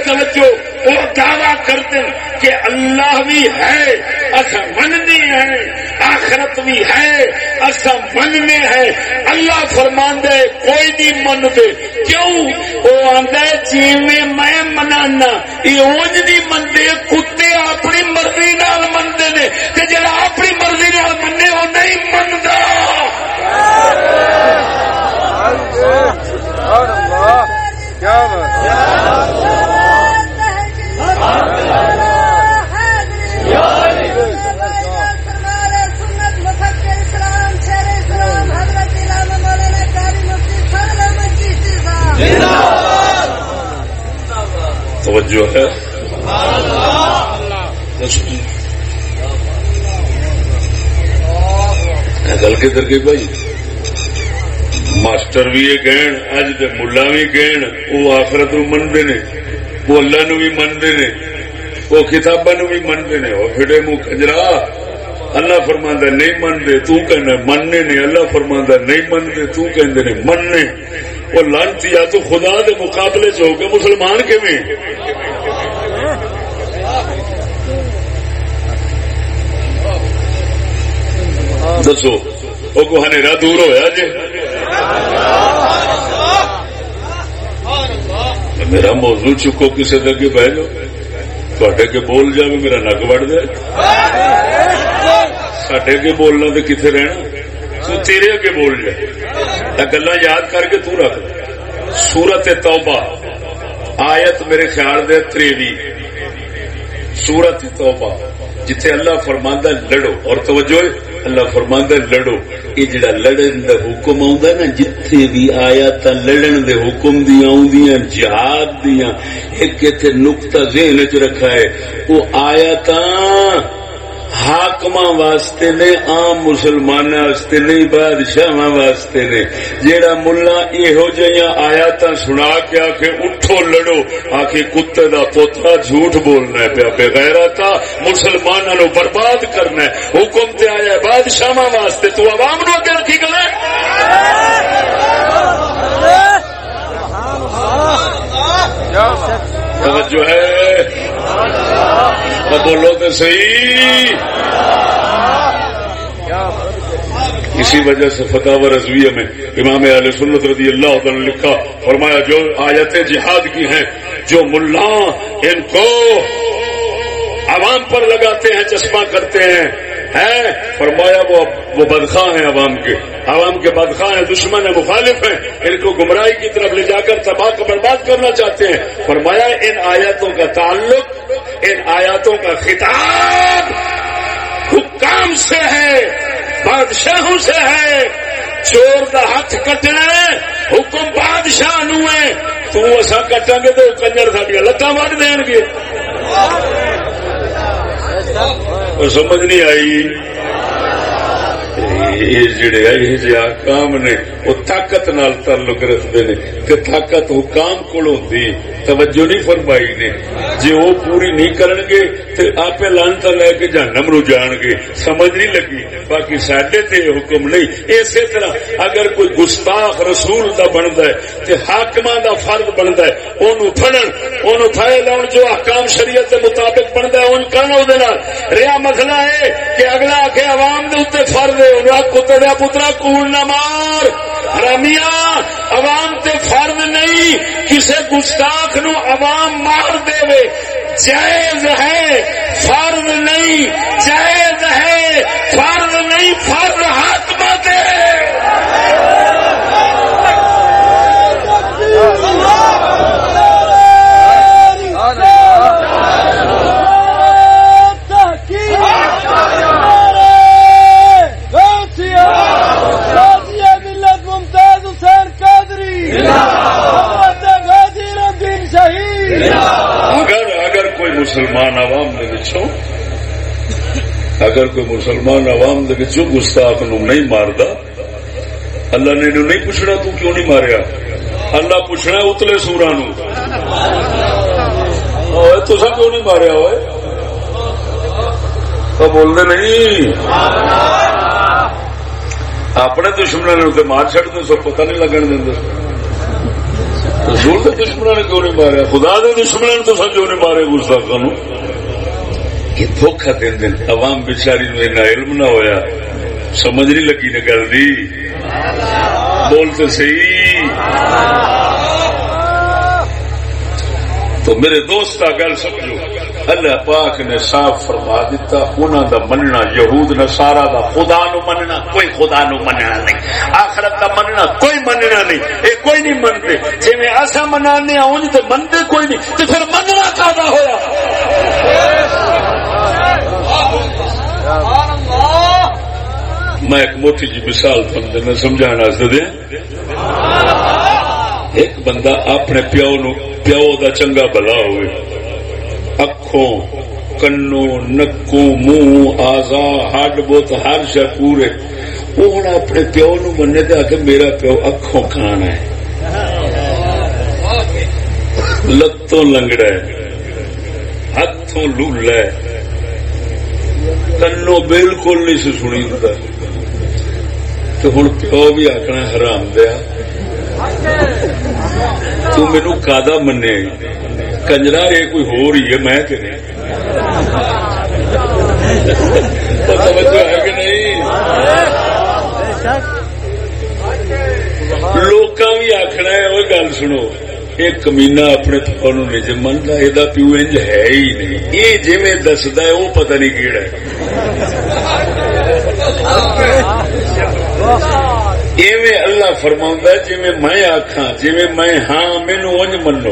توجہ، وہ دعوی کرتے کہ اللہ بھی ہے اصا مننی ہے، آخرت بھی ہے اصا مننے ہے۔ اللہ فرمان دے کوئی نہیں من دے کیوں؟ وہ آد جی میں منانا۔ یہ اونج نہیں منتے، کتے اپنی مرضی نال منتے نے۔ جڑا اپنی مرضی نال منے وہ نہیں منتا۔ گل گئی بھائی۔ ماسٹر بھی یہ کہن، اج دے ملا بھی کہن وہ آخرت نو منتے نے وہ اللہ نو بھی منتے نے وہ کتاباں نو بھی منتے نے وہ پھڑے منہ کجرا اللہ فرماندا نہیں منتے تو کہنا مننے نے۔ اللہ فرماندا نہیں منتے تو کہندے نے، مننے۔ وہ لانتی یا تو خدا دے مقابلے چ ہو کے مسلمان کے دسو۔ وہ کو ہنیرا دور ہویا جی میرا موضوع چکو کسی اگے بہ جاؤ تھوڑے کے بول جائے میرا نگ وڑ دے سڈے کے بولنا تو کتنے رہنا تو تیرے اگے بول جائے گلا یاد کر کے تو رکھ سورت توبہ آیت میرے خیال دے تریوی سورت توبہ جتھے اللہ فرماندہ لڑو اور توجہ اللہ فرماندہ لڑو۔ یہ جڑا لڑن دا حکم آ نا، جتھے بھی آیا تا لڑن دے حکم دیا آدیاں جہاد دیا ایک ایتھے نقطہ ذہن چ رکھا ہے، وہ آیا تا حاکم واسطے نے، عام مسلمان واسطے نہیں بادشاہ واسطے نے۔ جیڑا ملا یہو جہاں آیات سنا کے آ کے اٹھو لڑو۔ آ کے کتے دا پوترا جھوٹ بولنا پیا۔ بغیر تھا مسلمانوں برباد کرنا ہے۔ حکم تے آیا بادشاہ واسطے تو عوام نو اگے رکھی گلا توجہ ہے۔ بولو تو صحیح. اسی وجہ سے فتح و رضویہ میں امام علیہ سنت رضی اللہ عنہ لکھا، فرمایا، جو آیتیں جہاد کی ہیں، جو ملا، ان کو عوام پر لگاتے ہیں، چشمہ کرتے ہیں فرمایا وہ وہ بدخواہ ہیں عوام کے۔ عوام کے بدخواہ ہیں، دشمن ہیں، مخالف ہیں۔ ان کو گمراہی کی طرف لے جا کر تباہ کو برباد کرنا چاہتے ہیں۔ فرمایا ان آیاتوں کا تعلق، ان آیاتوں کا خطاب حکام سے ہے، بادشاہوں سے ہے۔ چور کا ہاتھ کٹنا حکم بادشاہ نو ہے۔ تو اصا کٹا گے تو کنجر ساری لتاں مار دین گے۔ سمجھ نہیں آئی جڑے جی کام نے وہ طاقت نال تعلق رکھتے ہیں کہ طاقت حکام کو ہوتی توجہ نہیں فرمائی نے۔ جی وہ پوری نہیں کرن گے تو آپ لانتا لے کے جانم رو جان گے۔ سمجھ نہیں لگی۔ باقی سڈے تے حکم نہیں۔ اسی طرح اگر کوئی گستاخ رسول کا بنتا ہے تو حاقم کا فرد بنتا ہے اُن فڑن اُن فائے لاؤ جو حکام شریعت کے مطابق بنتا ہے ان کا رہا مسئلہ مطلب ہے کہ اگلا آ کے عوام کے اتنے فرد ہے کتے دیا پترا، کول نہ مار۔ رمیا عوام تے فرد نہیں، کسے گستاخ نو عوام مار دے جائز ہے فرد نہیں۔ جائز ہے فرد نہیں فرد ہے ہاں۔ مسلمان عوام دچوں اگر کوئی مسلمان عوام دچوں گستاخ نو نہیں مارتا اللہ نے انہوں نہیں پوچھنا تو کیوں نہیں ماریا؟ اللہ پوچھنا اتلے سورا نو۔ تو سب کیوں نہیں ماریا ہوئے؟ تو بولنے نہیں۔ اپنے دشمنوں نے مار چڑتے سب پتہ نہیں لگن دیں رسول کے دشمنوں نے کیوں نہیں مارا خدا کے دشمنوں نے تو سب کیوں نہیں مارے گستاخا نو کہ دھوکھا دین دن عوام بچاری نو اینا علم نہ ہویا۔ سمجھ نہیں لگی نے گل دی۔ بولتے صحیح۔ تو میرے دوست کا گل سمجھو۔ اللہ پاک نے صاف فرما دیتا انہوں دا مننا یہود نے سارا دا خدا نو مننا، کوئی خدا نو مننا نہیں۔ آخرت دا مننا کوئی مننا نہیں اے کوئی نہیں منتے۔ جی میں ایسا منانے آؤں تو منتے کوئی نہیں۔ تو پھر مننا کہا ہوا میں ایک موٹی جی مثال بندے میں سمجھانا دے ایک بندہ اپنے پیو نو، پیو دا چنگا بلا ہوئے۔ اکھوں کنو نکو منہ آزا ہڈ بت، ہر شا پورے۔ وہ ہوں اپنے پیو نو منے دیا کہ میرا پیو اکھوں کھانا ہے۔ لتوں لنگڑا ہے ہاتھوں لولا ہے کنو بالکل نہیں سے سنی ہوتا تو ہوں پیو بھی آخنا حرام دیا۔ تو مینو کا منے کنجرا، یہ کوئی ہو رہی ہے، میں کہ نہیں؟ ہے کہ نہیں؟ لوگ بھی آخنا ہے وہ گل سنو۔ ایک کمینا اپنے پیو نو نہیں منتا یہ پیو انج ہے ہی نہیں۔ یہ جی دستا ہے وہ پتہ نہیں کیڑا ایویں اللہ فرما جی میں آخا جی میں ہاں مینو انج منو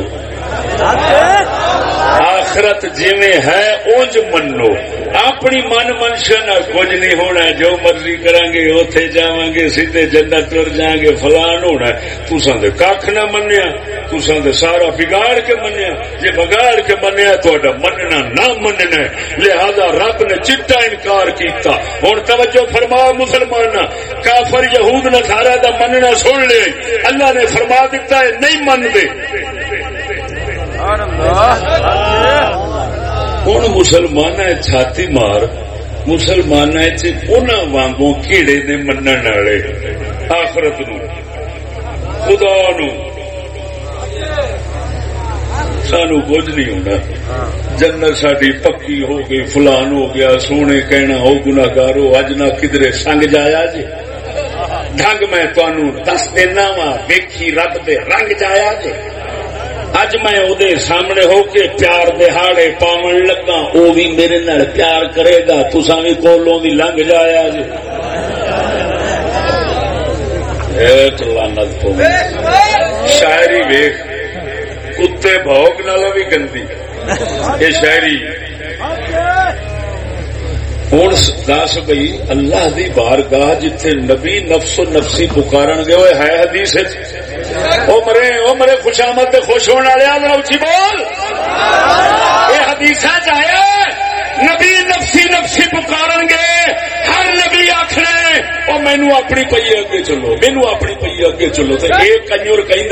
آخرت جی ہے اونج منو۔ اپنی من منشا نہ کچھ نہیں ہونا، جو مرضی کریں گے اتے جا گے سیدے جنت تر جائیں گے فلان ہونا تسا تو کھ نہ منیا تسا تو سارا بگاڑ کے منیا۔ جی بگاڑ کے منیا تو مننا نہ مننا لہذا رب نے چٹا انکار کیتا۔ ہوں توجہ فرما مسلمان کافر یہود نے سارا دا مننا سن لے۔ اللہ نے فرما دیتا ہے، نہیں من دے ہوں مسلمان چھاتی مار مسلمان وانگوں کیڑے نے من والے آخرت نو خدا نو سانو کچھ نہیں ہونا جنت ساری پکی ہو گئی فلان ہو گیا سونے کہنا ہو گناگار ہو اج نہ کدرے سنگ جایا جی ڈنگ میں تنوع دس دینا وا ویکھی رب دے رنگ جایا جی اج میں او دے سامنے ہو کے پیار دہاڑے پاون لگا وہ بھی میرے نال پیار کرے گا تسا بھی کولوں بھی لنگ جایا جی لانت شاعری ویخ کتے بھوک نالوں بھی گندی یہ شاعری ہوں دس گئی اللہ دی بارگاہ جتھے نبی نفس و نفسی پکارن گے وہ ہے حدیث او مرے او مرے خوشامد خوش ہونے والے اچھی بول یہ حدیث چاہے نبی نفسی نفسی پکارن گے ہر نبی آخر وہ مینو اپنی پی اگے چلو مینو اپنی پی اگے چلو تو یہ کنجور کہ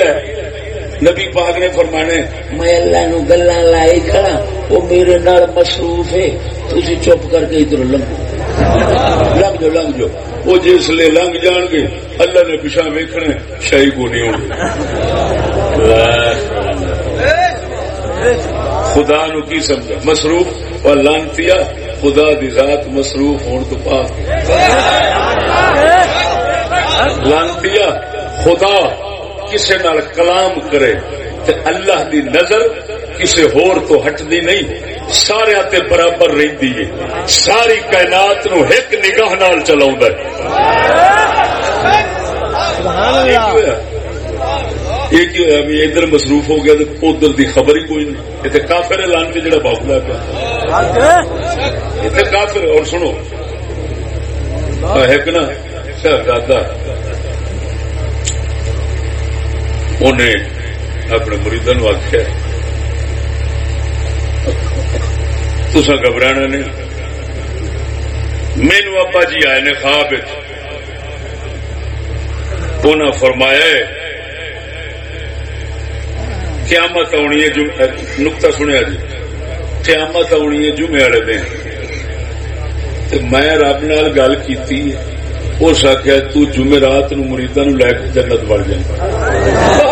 نبی پاک نے فرمانے میں اللہ نو گلا لائی کھڑا وہ میرے نال مصروف ہے تھی چپ کر کے ادھر لنگو۔ لنگ جاؤ لنگ جاؤ وہ جس لے لنگ جان گے اللہ نے پیچھا ویکنے شاہی کو نہیں ہوگی خدا نو کی سمجھا؟ مصروف؟ اور لانتی خدا دی ذات مصروف ہون تو پاس لانتی خدا۔ کسی نال کلام کرے تے اللہ دی نظر کسی ہور تو ہٹدی نہیں۔ سارے تے برابر رہتی ہے۔ ساری کائنات نو ایک نگاہ نال چلا ادھر مصروف ہو گیا تو ادھر دی خبر ہی کوئی نہیں۔ یہ کافر لان کے جڑا باہلا پیا کافر اور سنو۔ ہے کہ نا دادا۔ انہیں اپنے مریدوں آخیا تسا گھبرانا نہیں مینو ابا جی آئے نے خواب فرمایا قیامت آنی ہے نکتا سنیا جی قیامت آنی ہے جمعے والے دن میں رب نال گل کی اس آخیا تمعرات نو مریدا نو لے کے جنت بڑھ جائے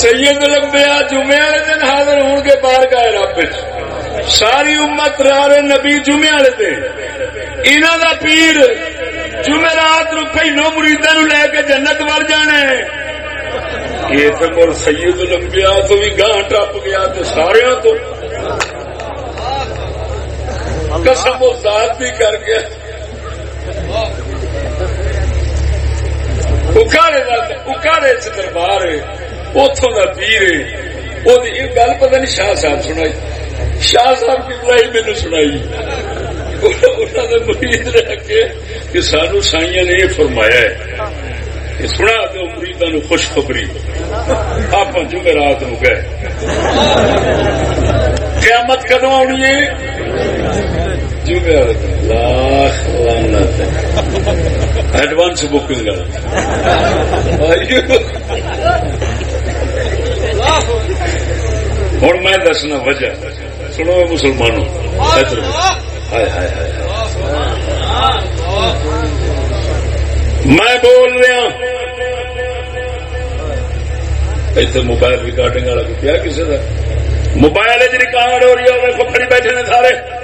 سید لمبیا جمعے والے دن حاضر ہون کے باہر گئے رب ساری امت رہے نبی جمعے والے دن۔ انہوں کا پیر جمعرات نو پہلو مریدا نو لے کے جنت بڑ جانے یہ تو مر سید لمبیا تو بھی گاہ ٹپ گیا تو سارے تو۔ قسم و ذات بھی کر گیا اکاڑے دربار اتوں کا پیر وہ گل پتہ نہیں شاہ صاحب سنائی شاہ صاحب کی بلائی میری سنائی مرید رہ کے کہ سانو سائیا نے یہ فرمایا ہے سنا دو مریدا نو خوشخبری آپ جمعرات نو گئے قیامت کدو آنی ہے لاکھ ایڈوانس بکنگ ہوں میں دسنا وجہ۔ سنو مسلمانوں۔ ہائے ہائے ہائے۔ میں بول رہا اتنے موبائل ریکارڈنگ والا کیا کسی کا موبائل ریکارڈ ہو رہی ہے پکڑی بیٹھے نے سارے۔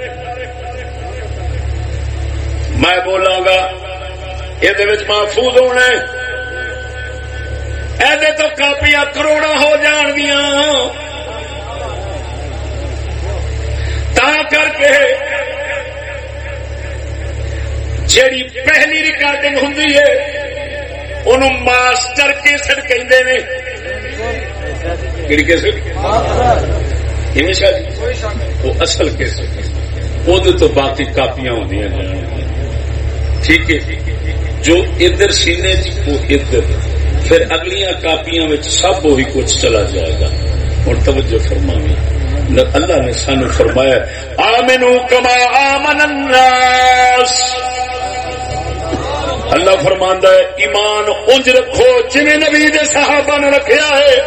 میں بولاں گا یہ محفوظ ہونا ایسے تو کاپیاں کروڑا ہو جان گیا تا کر کے جیڑی پہلی ریکارڈنگ ہوں ان ماسٹر کیسٹ کہ وہ اصل کیسٹ وہ باقی کاپیاں ہوں ٹھیک ہے؟ جو ادھر سینے وہ ادھر، پھر اگلیاں کاپیاں سب وہی کچھ چلا جائے گا۔ اور توجہ فرمانی اللہ نے سانو فرمایا، آمنو کما آمن الناس۔ اللہ فرماندہ ہے، ایمان انج رکھو جن نبی دے صحابہ نے رکھیا ہے۔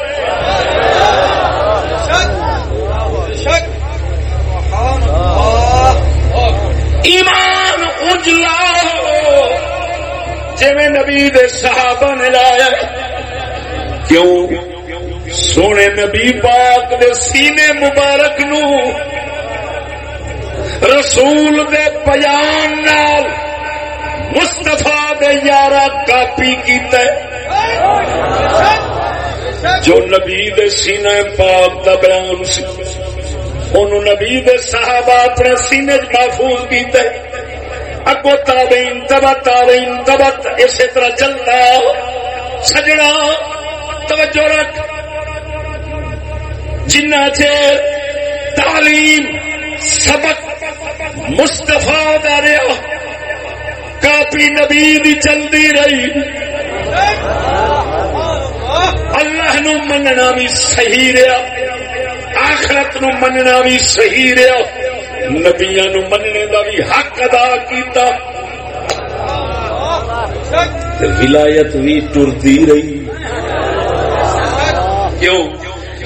ایمان انج لاؤ۔ جی نبی دے صحابہ نے لایا کیوں؟ سونے نبی پاک دے سینے مبارک نو رسول دے بیان نال مستفا یارا کاپی کیتا جو نبی دے سینے پاک دا بیان سی انہوں نبی دے صحابہ اپنے سینے محفوظ کیتے اگو تابعین، تبا تابعین، تبا اسی طرح چلتا سجنا، توجہ رکھ۔ جنہ چیر تعلیم سبق مستفا رہا کافی نبی دی چلتی رہی۔ اللہ نو مننا بھی صحیح رہا، آخرت نو مننا بھی صحیح رہا۔ نبیا نو مننے کا بھی حق ادا کیتا۔ ولایت بھی ٹرتی رہی۔ کیوں؟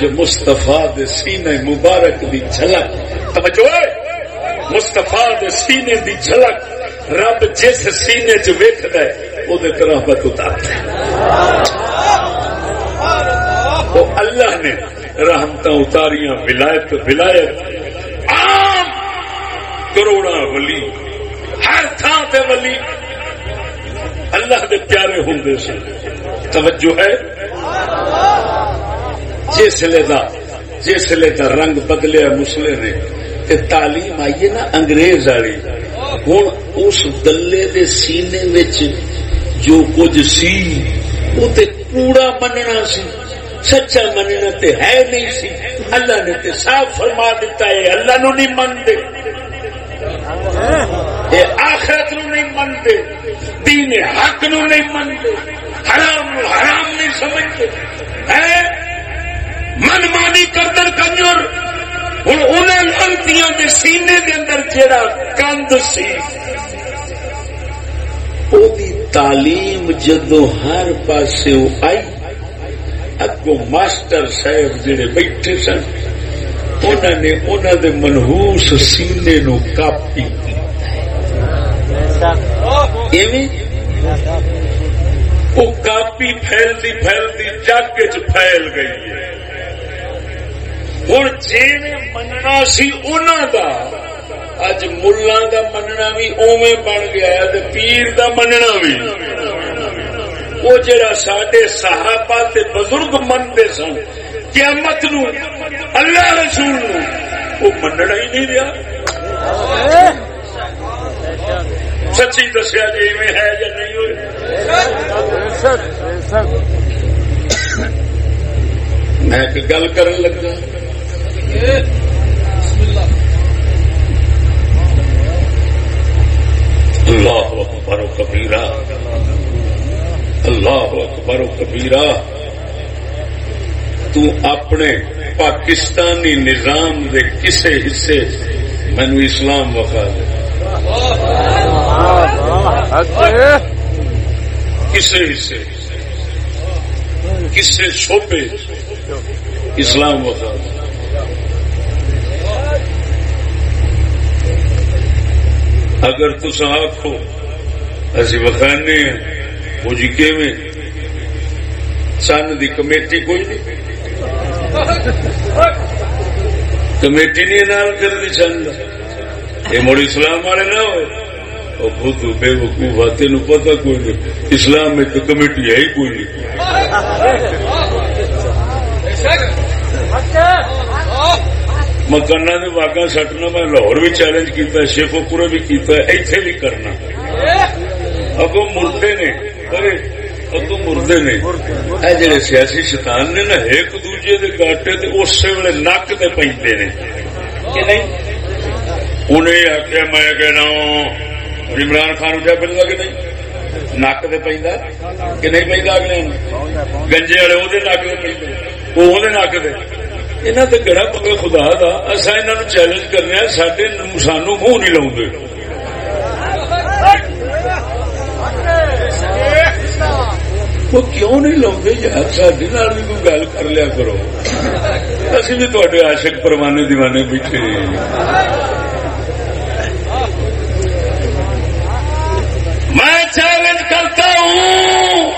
جو مستفا دے سینے مبارک دی جھلک۔ توجہ مستفا دے سینے دی جھلک۔ رب جس سینے چ ویکد وہ رحمت اتارتا وہ اللہ نے رحمت اتاریاں، ولایت ولایت۔ کروڑا ولی، ہر تھان تے ولی اللہ دے پیارے ہوں سن۔ توجہ ہے؟ جسلے کا جسلے کا رنگ بدلیا مسلے نے تعلیم آئیے نا انگریز والی۔ ہوں اس دلے دے سینے وچ جو کچھ سی وہ تے کوڑا مننا سی۔ سچا مننا تے ہے نہیں سی۔ اللہ نے تے صاف فرما دیتا ہے، اللہ نو نہیں منتے۔ آخرت نو نہیں منتے دین حق نو نہیں منتے حرام نو حرام نہیں سمجھتے۔ من مانی کردر کنجر۔ ہوں انہیں لنکیاں کے سینے کے اندر جڑا کند سی تعلیم جدو ہر پاس آئی اگو ماسٹر صاحب جڑے بیٹھے سن انہوں نے انہوں دے منہوس سینے نو کاپی وہ کاپی پھیلتی پھیلتی جگ چ پھیل گئی ہے ہوں جی مننا سی دا اج ملا کا مننا بھی اوے بن گیا ہے پیر کا مننا بھی وہ جڑا سڈے صحابہ تے بزرگ منتے سن قیامت نو، اللہ رسول نو۔ وہ مننا ہی نہیں رہا۔ سچی دسیا جی میں ہے یا نہیں ہوئے۔ میں ایک گل کرن لگا۔ اللہ اکبر و کبیرہ۔ اللہ اکبر و کبیرہ۔ تو اپنے پاکستانی نظام دے کسے حصے مینو اسلام وفا دے۔ کسے حصے، کسے شوبے اسلام وفا دے۔ اگر تس آخو اسی وکھانے ہیں، وہ جی کہ سن دی کمیٹی کوئی نہیں۔ کمیٹی نہیں نال کر دی چند یہ مڑ اسلام والے نہ ہو خود بے وقوف تین پتا کوئی نہیں۔ اسلام میں تو کمیٹی ہے ہی کوئی نہیں۔ مکانا نے واگا سٹنا، میں لاہور بھی چیلنج کیا شیخ پورے بھی کیتا ہے، ایتھے بھی کرنا۔ اگو مردے نے، ارے اگو مردے نے اے جڑے سیاسی شیطان نے نا ایک دوجے دے گاٹے تے اسی ویلے نک تے پیندے نے کہ نہیں انہیں آخیا میں کہنا عمران خان اٹھا پہ کہ نہیں نک تے پہ کہ نہیں پہ اگلے گنجے والے وہ نک تے پہ وہ نک تے انہوں نے گڑا پکے خدا دا اصا انہوں چیلنج کرنے سڈے سانو منہ نہیں لاؤ وہ کیوں نہیں لاؤ یار سڈے بھی کوئی گل کر لیا کرو اسی بھی تے عاشق پروانے دیوانے بیٹھے میں چیلنج کرتا ہوں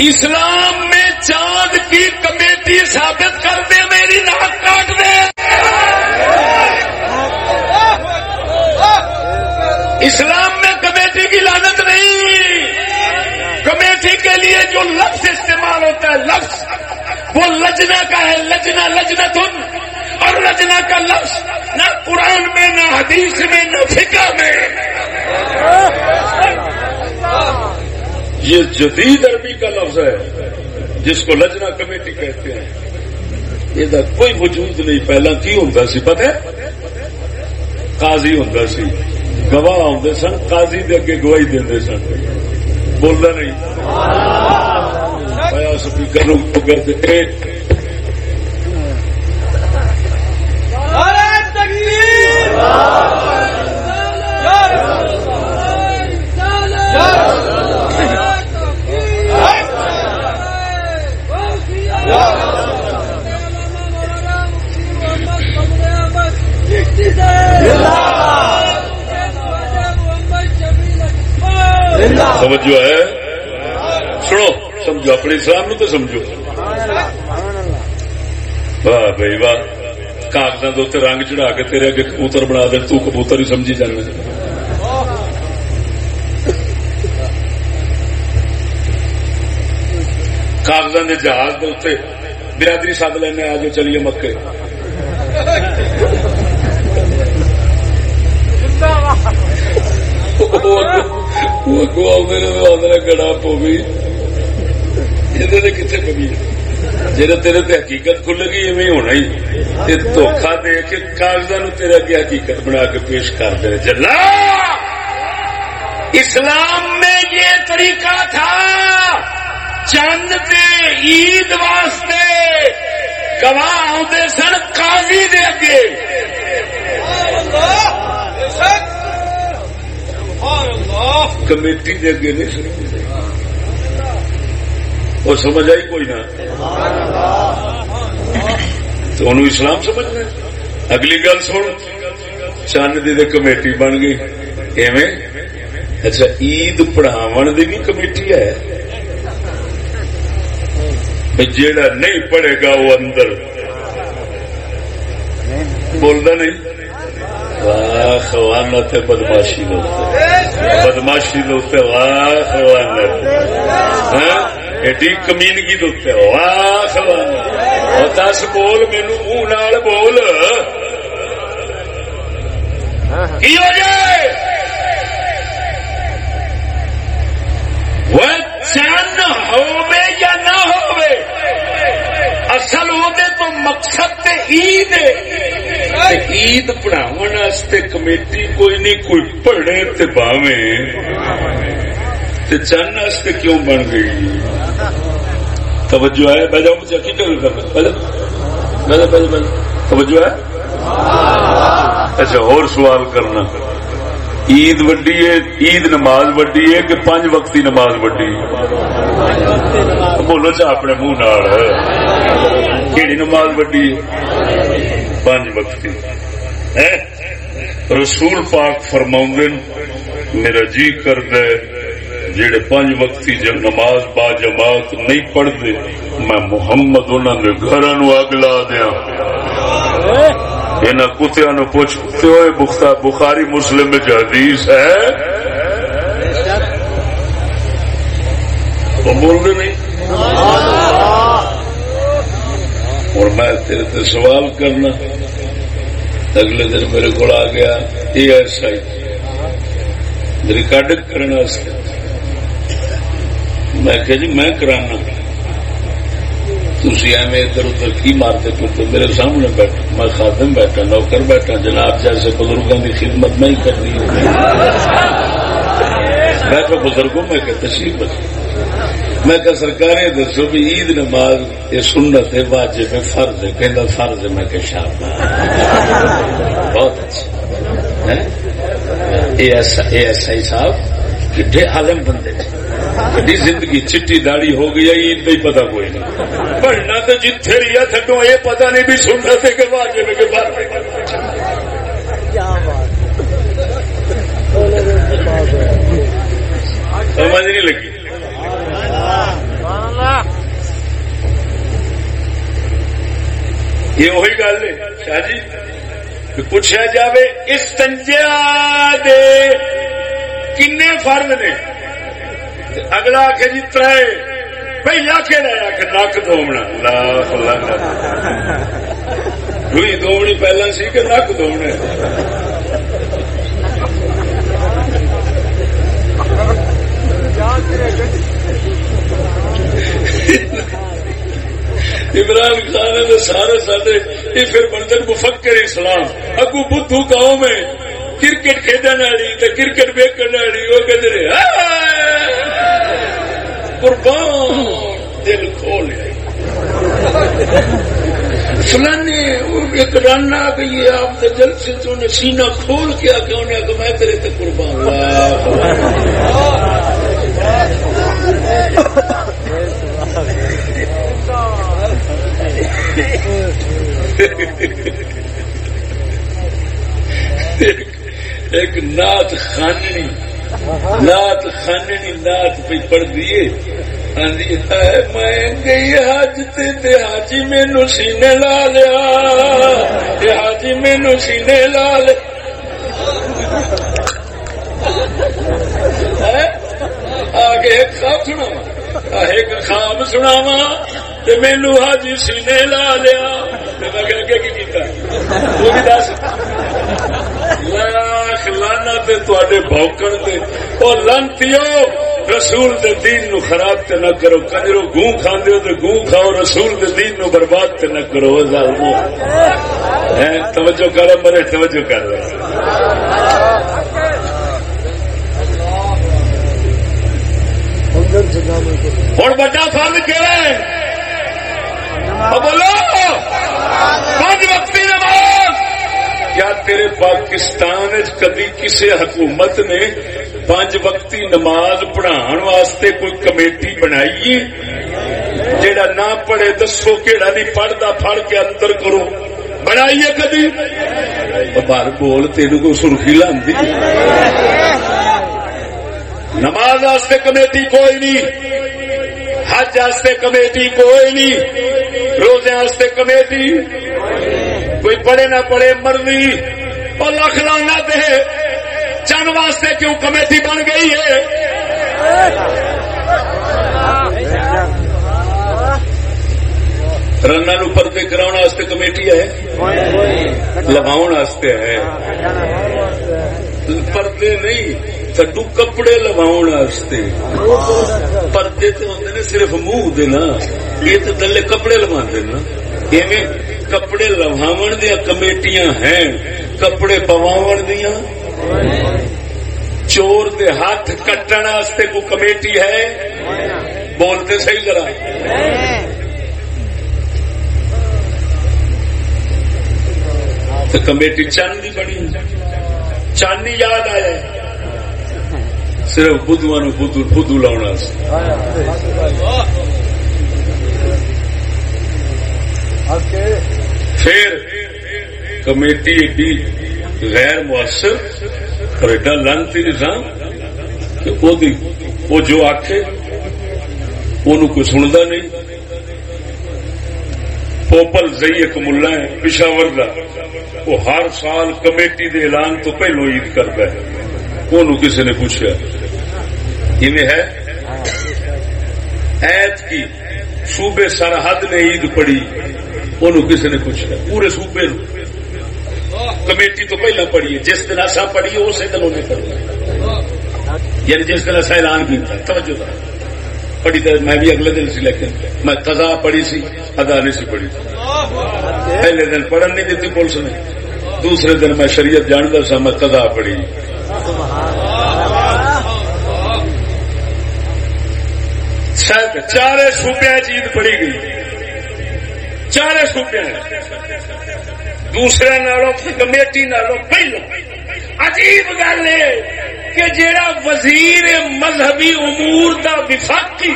اسلام میں چاند کی کمیٹی ثابت کر دے میری ناک کاٹ دے اسلام میں کمیٹی کی لانت نہیں کمیٹی کے لیے جو لفظ استعمال ہوتا ہے، لفظ، وہ لجنا کا ہے، لجنا لجنا تم اور لجنا کا لفظ نہ قرآن میں، نہ حدیث میں، نہ فکا میں۔ یہ جدید عربی کا لفظ ہے، جس کو لجنا کمیٹی کہتے ہیں۔ یہ کوئی وجود نہیں، پہلا کی ہوں سی، پتہ قاضی ہوں سی، گواہ ہوں سن، قاضی دے اگے گواہی دے سن۔ بولنا نہیں۔ سپیکر کرتے سمجھو ہے؟ سنو سمجھو اپنے اسلام تو سمجھو۔ واہ بھائی واہ۔ کاغذات رنگ چڑھا کے تیرے اگے کبوتر بنا دے تو کبوتر ہی سمجھی جانا کاغذات کے جہاز کے برادری سد لینا آ جو چلیے مکے۔ گڑا پوی کتنے پگی جی تیرے تے حقیقت کھلے گی اوی ہونا ہی دھوکھا دے کے کاغذات تیرے اگے حقیقت بنا کے پیش کر دے جلا اسلام میں یہ طریقہ تھا چند پہ عید واسطے گواہ آتے سن قاضی دے اگے کمیٹی دے اگے نہیں سنتے وہ سمجھ آئی کوئی نہ؟ تو انہوں اسلام سمجھ رہے اگلی گل سن۔ چند دی کمیٹی بن گئی۔ ایویں؟ اچھا عید پڑھاو دی بھی کمیٹی ہے۔ جیڑا نہیں پڑھے گا وہ اندر۔ بولتا نہیں؟ خوانت بدماشی لوگ بدماشی لوگ واہ خوانت ہاں؟ ایڈی کمینگی دے واہ دس بول مینو منہ نال بول۔ کی ہو جائے وہ چند ہو یا نہ ہو اصل وہ تو مقصد عید عید پڑھاو کمیٹی کوئی نہیں کوئی پڑھے تے باوے تے چند واسطے کیوں بن گئی توجہ ہے بہ جاؤ مجھے توجہ ہے اچھا اور سوال کرنا عید وڈی ہے عید نماز وڈی ہے کہ پانچ وقتی نماز وڈی بولو چا اپنے منہ کہڑی نماز وڈی ہے پانچ وقتی رسول پاک فرما میرا جی کر دے جڑے پانچ وقتی جب نماز با جماعت نہیں پڑھتے میں محمد انہوں نے گھر اگ لا دیا ان کتیا نو پوچھتے ہوئے بخاری مسلم حدیث ہے؟ بول رہے نہیں۔ اور میں تیرے تے سوال کرنا. اگلے دن میرے کو آ گیا اے ایس آئی ریکارڈنگ کرنے میں کہ جی میں کرانا. تھی ایویں ادھر ادھر کی مارتے پھرتے میرے سامنے بیٹھا میں خادم بیٹھا، نوکر بیٹھا، جناب جیسے بزرگوں کی خدمت نہیں کرنی میں تو بزرگوں، میں کہ تشریف بچ میں کہ سرکار یہ دسو بھی عید نماز، یہ سنت ہے، واجب ہے، فرض ہے۔ کہ فرض ہے۔ میں کہ شام بہت اچھا۔ اے ایس آئی صاحب کٹے عالم بندے کدی زندگی چٹی داڑی ہو گئی عید نہیں پتا کوئی نہیں۔ پڑھنا تو جتھے رہا تھڈو یہ پتا نہیں بھی سننا تھے کہ واجب کے بعد سمجھ نہیں لگی۔ یہ وہی گل ہے۔ شاہ جی پوچھا جائے استنجا دے کن فرد نے؟ اگلا آخ جی تر پہلا کہ آخ نک دومنا۔ دوئی دومنی پہلا سی کہ نک دومنا عمران خان نے سارے سارے یہ پھر بندر مفکر اسلام۔ اگو بدھو گاؤں میں کرکٹ کھیلنے والی تو کرکٹ ویکن والی وہ کہتے قربان! دل کھول فلانے ایک رن آ گئی ہے آپ کے دل سے تو نے سینہ کھول کے آ کے انہیں کہ میں تیرے تے قربان۔ ایک نات خاننی نات خاننی نات پہ پڑ دیے میں گئی حج تے حاجی مینو سینے لا لیا حاجی مینو سینے لا لیا آگے خواب سنا ایک خواب سنا مینو حاجی سینے لا لیا میں کہ کی کیتا وہ بھی دس لاکھ لانا رسول دے دین نو خراب تے نہ کرو کنجرو گوں کھاندے ہو تے گوں کھاؤ رسول دے دین نو برباد تے نہ کرو ظالمو توجہ کر مرے توجہ کر ہوں بڑا فل کہڑا بولو! پانچ وقتی نماز! کیا تیرے پاکستان کدی کسی حکومت نے پانچ وقتی نماز پڑھان واسطے کوئی کمیٹی بنائی؟ جیڑا نہ پڑھے دسو کہڑا نہیں پڑھتا پڑھ کے اندر کرو۔ بنائیے کدی؟ بار بول تین کو سرخی لاندی؟ نماز واسطے کمیٹی کوئی نہیں۔ حج واسطے کمیٹی کوئی نہیں، روزے واسطے کمیٹی۔ کوئی پڑھے نہ پڑھے مرضی۔ اور لکھ لانا دے۔ چند واسطے کیوں کمیٹی بن گئی ہے؟ رنگ نو پردے کرا کمیٹی ہے؟ لواؤ ہے۔ پردے نہیں۔ تھڈو کپڑے لواؤ پردے تو ہوتے نے صرف منہ دینا یہ تو تلے کپڑے لوا دینا کپڑے لواو دیا کمیٹیاں ہیں کپڑے پواو دیا چور دے ہاتھ کٹن کو کمیٹی ہے بولتے صحیح کرا کمیٹی چاندی بڑی چاندی یاد آیا صرف بدھو نو بدھو بدھو لاؤنا پھر کمیٹی ایڈی غیر مؤثر اور ایڈا لانتی نظام کہ وہ جو آخے وہ کوئی سنتا نہیں۔ پوپل زئی ایک ملا ہے، پشاور کا وہ ہر سال کمیٹی دے اعلان تو پہلو عید کرتا ہے۔ وہ کسی نے پوچھا ہے؟ ایت کی صوبے سرحد نے عید پڑی وہ کسی نے پوچھا، پورے صوبے کمیٹی تو پہلے پڑھی ہے، جس دن اصا پڑھی، اسی دن انہیں پڑھی۔ یعنی جس دن اصا اعلان کیا توجہ پڑھی تو میں بھی اگلے دن سی، لیکن میں تزا پڑھی سی، ادا نہیں سی پڑھی۔ پہلے دن پڑھن نہیں دیتی پولیس نے۔ دوسرے دن میں شریعت جانتا سا، میں تزا پڑھی۔ چار صوبے چیز پڑی گئی۔ چار صوبے دوسرے نالوں کمیٹی نالوں، پہلو۔ عجیب گل ہے کہ جیڑا وزیر مذہبی امور دا وفاقی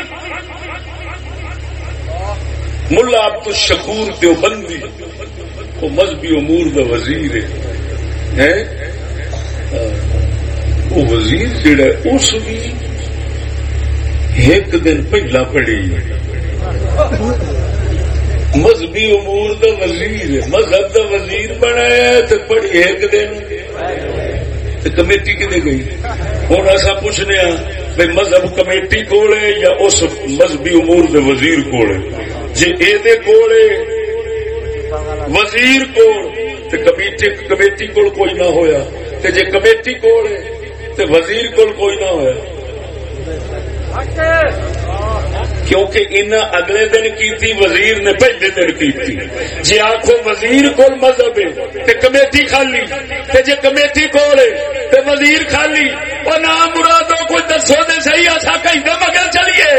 ملا عبد الشکور دیوبندی، وہ مذہبی امور دا وزیر ہے۔ وہ وزیر جڑا اس بھی ایک دن پہلا پڑی مذہبی امور دا وزیر، مذہب دا وزیر بنایا تو پڑھی ایک دن۔ کمیٹی کتنے گئی؟ ہوں ایسا پوچھنے ہاں بھائی مذہب کمیٹی کول ہے یا اس مذہبی امور دے وزیر کول جی یہ کول وزیر کول کمیٹی کمیٹی کول کوئی نہ ہویا۔ تے جے کمیٹی کول ہے، تے وزیر کول کوئی نہ ہویا۔ کیونکہ ان اگلے دن کی وزیر نے پہلے دن کی جی آخو وزیر کو مذہب ہے کمیٹی خالی۔ جی کمیٹی کول ہے وزیر خالی۔ وہ نام مرادو کوئی دسو دے صحیح ایسا کہیں مگر چلیے۔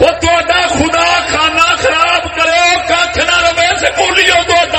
وہ تا خدا کھانا خراب کرو کھ نہ رہے، سکولیوں تو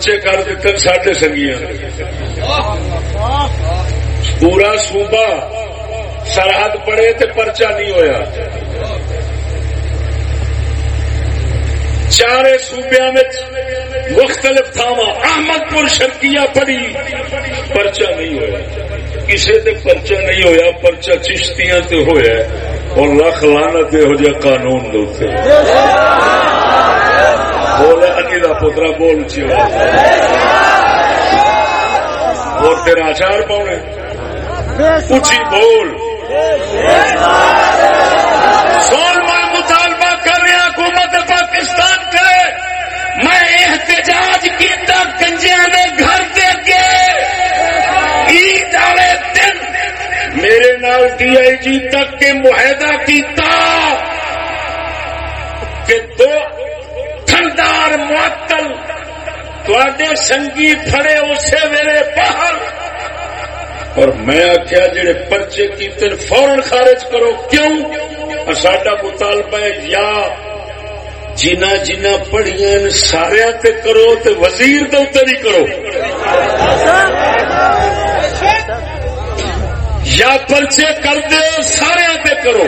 پرچے کر دیتے ساڈے سنگیاں۔ پورا صوبہ سرحد پڑے تو پرچا نہیں ہویا۔ چار صوبیا مختلف تھاوا احمد پور شرکیا پڑی پرچا نہیں ہوا کسی سے پرچا نہیں ہویا پرچا چشتیاں تے ہویا اور لکھ لانا ہو جا قانون دوتے بول انی کا پوترا بول چی اور تیرا آچار پاؤنے اچھی بول سول میں مطالبہ کر رہا حکومت پاکستان کے میں احتجاج کیتا کنجیا میں گھر دے کے عید والے دن میرے نال ڈی آئی جی تک کے معاہدہ کیتا ٹھنڈار معطل۔ تے سنگی پھڑے اسے میرے باہر۔ اور میں آخیا جڑے پرچے کیتے فورن خارج کرو، کیوں؟ ساڈا مطالبہ ہے، یا جنا جنا پڑھیا سارا تے کرو تے وزیر دے اتر ہی کرو۔ یا پرچے کر دو سارے تے کرو۔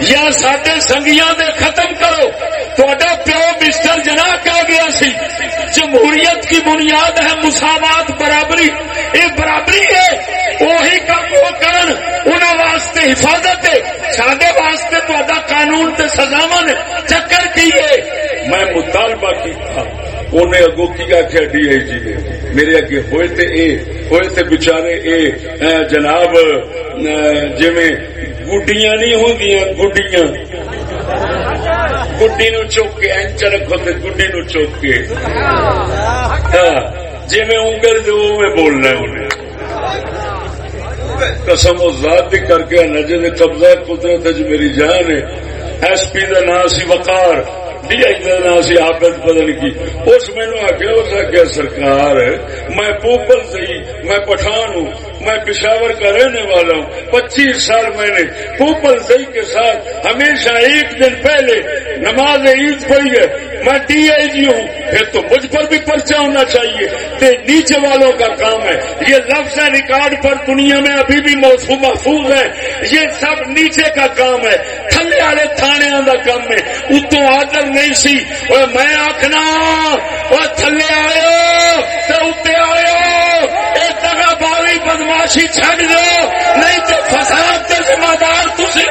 یا سڈے سنگیاں دے ختم کرو۔ تا پیو مسٹر جنا کہہ گیا سی، جمہوریت کی بنیاد ہے مساوات برابری۔ یہ برابری ہے وہی کام وہ کرن انہوں واسطے حفاظت ہے۔ سڈے واسطے تا قانون تے سزاوا نے چکر کی ہے۔ میں مطالبہ کیا انہیں اگو کی آخیا ڈی آئی جی؟ نے میرے اگے ہوئے تے اے، ہوئے تے بچارے اے جناب جی گڈیاں نہیں ہوں گڈیاں۔ گڈی نو چوک کے اینچ رکھو تے گڈی نو چوک کے۔ ہاں، جی میں انگل جو میں بولنا انہیں قسم و ذات بھی کر کے نجر قبضہ قدرت جو میری جان ہے۔ ایس پی کا نام سی وقار۔ ڈی آئی کا نام سی آبد بدل کی۔ اس میں آخیا اس آخیا سرکار، میں پوپل سی، میں پٹھان ہوں۔ میں پشاور کا رہنے والا ہوں۔ پچیس سال میں نے پوپل سی کے ساتھ ہمیشہ ایک دن پہلے نماز عید پڑھی ہے۔ میں ڈی آئی جی ہوں۔ پھر تو مجھ پر بھی پرچہ ہونا چاہیے۔ تے نیچے والوں کا کام ہے۔ یہ لفظ ہے ریکارڈ پر دنیا میں ابھی بھی موسم محفوظ ہے۔ یہ سب نیچے کا کام ہے۔ تھلے والے تھانے کا کام ہے۔ اتو آدر نہیں سی۔ اور میں آخنا وہ تھلے آئے تو اتنے آئے ایک جگہ بالی چھڑ دو نہیں تو فساد کے ذمہ دار تھی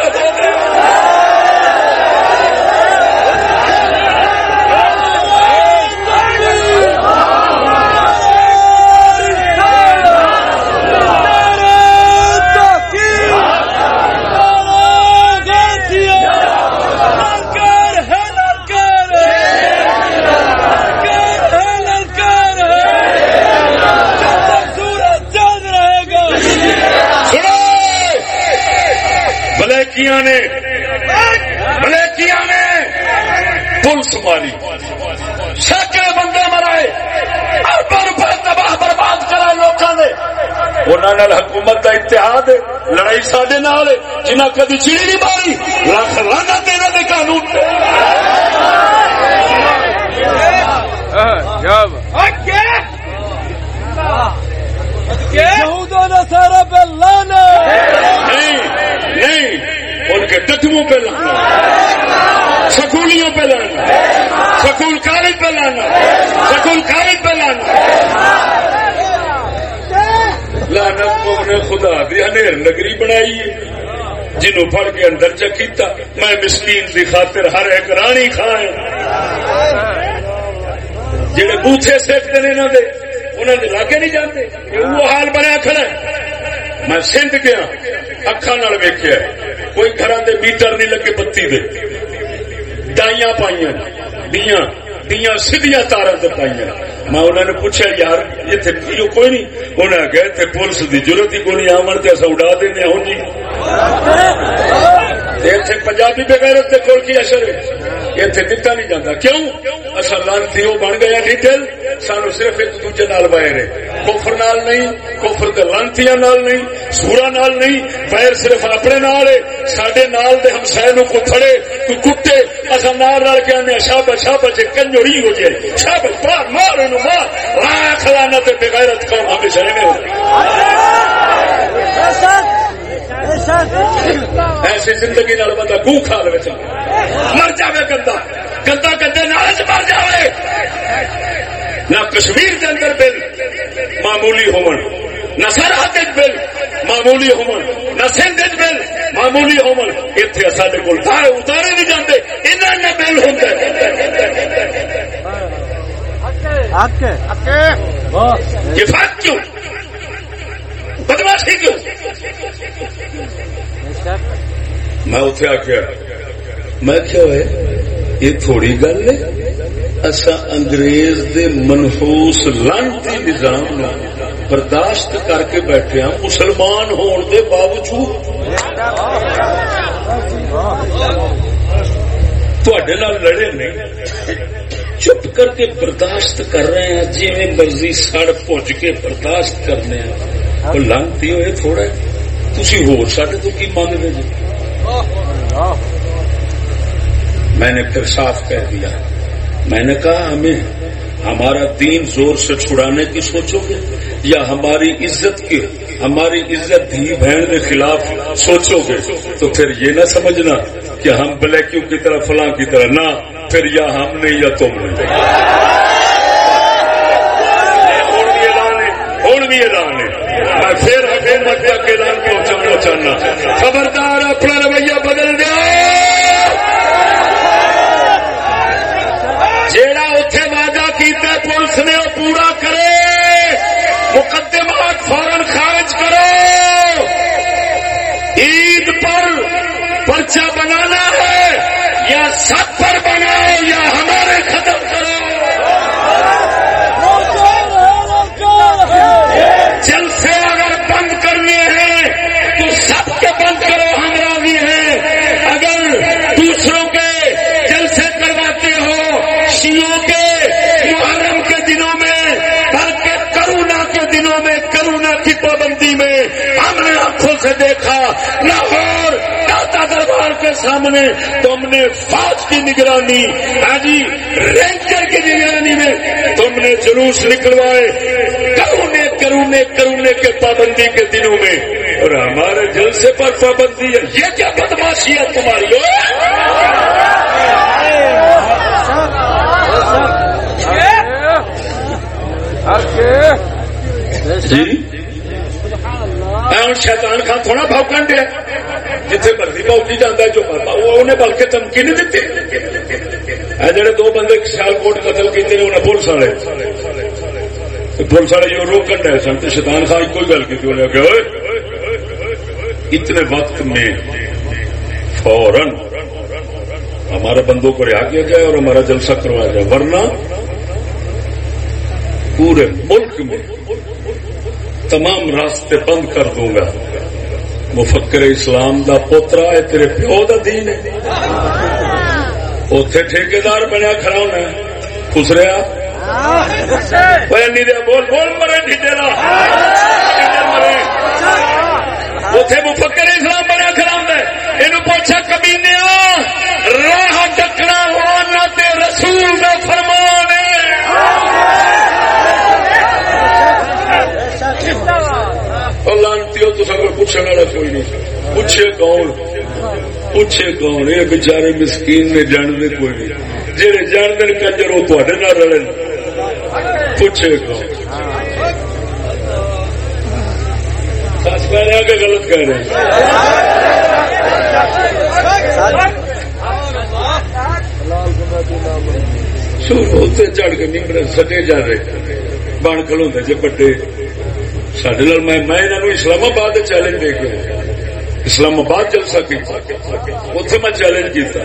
بلیکیاں نے بلیکیاں نے پولیس ماری سینکڑے بندے مرائے اربوں روپے تباہ برباد کرا لوگوں نے انہوں حکومت کا اتحاد لڑائی سڈے نال جنہیں کدی چیڑی نہیں ماری لکھ لانا دینا دے قانون سارا پہ لانا نہیں نہیں ان کے ٹٹووں پہ لانا سکولیوں پہ لانا سکول کالج پہ لانا سکول کالج پہ لانا لانا کو نے خدا دی انیر نگری بنائی ہے۔ جنہوں پڑھ کے اندر چکیتا میں مسکین دی خاطر ہر ایک رانی کھائے جڑے بوتھے سیکتے نے انہوں دے انہوں نے لاگے نہیں جانتے وہ حال بنیا کھڑا ہے۔ میں سندھ گیا اکھا نال ویکیا کوئی گھر دے میٹر نہیں لگے بتی دے۔ ڈائیاں پائیا دیا دیا سیدیاں تارا تو پائیا میں انہوں نے پوچھا، یار اتنے پیو کوئی نہیں؟ انہیں کہ اتنے پولیس کی ضرورت ہی کوئی نہیں، آمن تے اصا اڈا دینا ہوں جی اتنے پنجابی بغیرت کے کول کی اثر اتنے دتا نہیں جاتا کیوں؟ اصل لانتی وہ بن گیا ڈیٹیل، سانو صرف ایک دوجے نال بائے رہے کفر نال نہیں، کفر کے لانتیاں نال نہیں سورا نال نہیں وائر صرف اپنے نال ہے سڈے نال دے ہم سہ کو تھڑے کو کٹے اصا نال رل کے آنے شاب شاب سے کنجوڑی ہو جائے شاب مار مار مار، لاکھ لانا تے بغیرت قوم ہمیشہ ایویں ایسی زندگی نال بندہ گو کھا لے مر جائے گندا گندا گندے نال مر جائے نہ کشمیر کے اندر بل معمولی ہون نہ سرحد بل معمولی ہون نہ سندھ بل معمولی ہون اتنے سارے کو تارے اتارے نہیں جاتے انہیں بل ہوں کیوں؟ بدماشی کیوں؟ میں اتنے آخیا میں کیا ہوئے یہ تھوڑی گل ہے۔ اصا انگریز دے منفوس لانتی نظام برداشت کر کے بیٹھے ہاں مسلمان ہون دے باوجود۔ لڑے نہیں چپ کر کے برداشت کر رہے ہیں جی میں مرضی سڑ پوج کے برداشت کرنے ہیں وہ لانتی ہوئے تھوڑا تھی ہو سڈے تو کی مانگ رہے جی؟ میں نے پھر صاف کہہ دیا۔ میں نے کہا، ہمیں ہمارا دین زور سے چھڑانے کی سوچو گے یا ہماری عزت کے ہماری عزت دھی بہن کے خلاف سوچو گے؟ تو پھر یہ نہ سمجھنا کہ ہم بلیکیوں کی طرح فلاں کی طرح نہ، پھر یا ہم نہیں یا تم نہیں ہوں بھی اعلان ہے میں پھر حکومت کے اعلان کو چاہنا خبردار، اپنا رویہ بدل دیا جیڑا اتے وعدہ کیتا پولیس نے وہ پورا کرے مقدمات فورن خارج کرو عید پر پرچہ بنانا ہے یا سے دیکھا لاہور داتا دربار کے سامنے تم نے فوج کی نگرانی ہاں جی رینجر کی نگرانی میں تم نے جلوس نکلوائے کرونے کرونے کرونے کے پابندی کے دنوں میں۔ اور ہمارے جلسے پر پابندی ہے۔ یہ کیا بدماشی ہے تمہاری؟ جی۔ ہوں شیطان خان تھوڑا بھوکن دیا جتنے مرضی بھوکی جانا جو انہیں بلکہ چمکی نہیں دیتی جڑے دو بندے سیال کوٹ قتل کیتے انہیں پولیس والے۔ پولیس والے جو روکن رہے سن تو شیطان خان کوئی گل کی انہیں کہ اتنے وقت میں فوراً ہمارے بندوں کو رہا کیا جائے اور ہمارا جلسہ کروایا جائے، ورنہ پورے ملک میں تمام راستے بند کر دوں گا۔ مفکر اسلام دا پوترا ہے، تیرے پیو دا دین ہے۔ اتے ٹھیکار بنیا کھڑا ہونا خسریا؟ بول بول مرے ڈیڈے اتے مفکر اسلام بنیا کھڑا ہونا یہ پوچھا کبھی راہ ڈکنا ہوا رسول کا فرمان لانتی تو سب پوچھنے والا کوئی نہیں۔ پوچھے کون؟ پوچھے کون؟ یہ بچارے مسکین نے جانتے کوئی نہیں۔ جہے جانتے کنجر وہ تے نہ رلے پوچھے کون؟ سچ کہہ رہے ہیں کہ غلط کہہ رہے ہیں؟ چڑھ کے نمبر سٹے جا رہے۔ بن کلو جی بڑے سڈے میں اسلام آباد چیلنج دے کے اسلام آباد جلسہ کیا اتے میں چیلنج کیا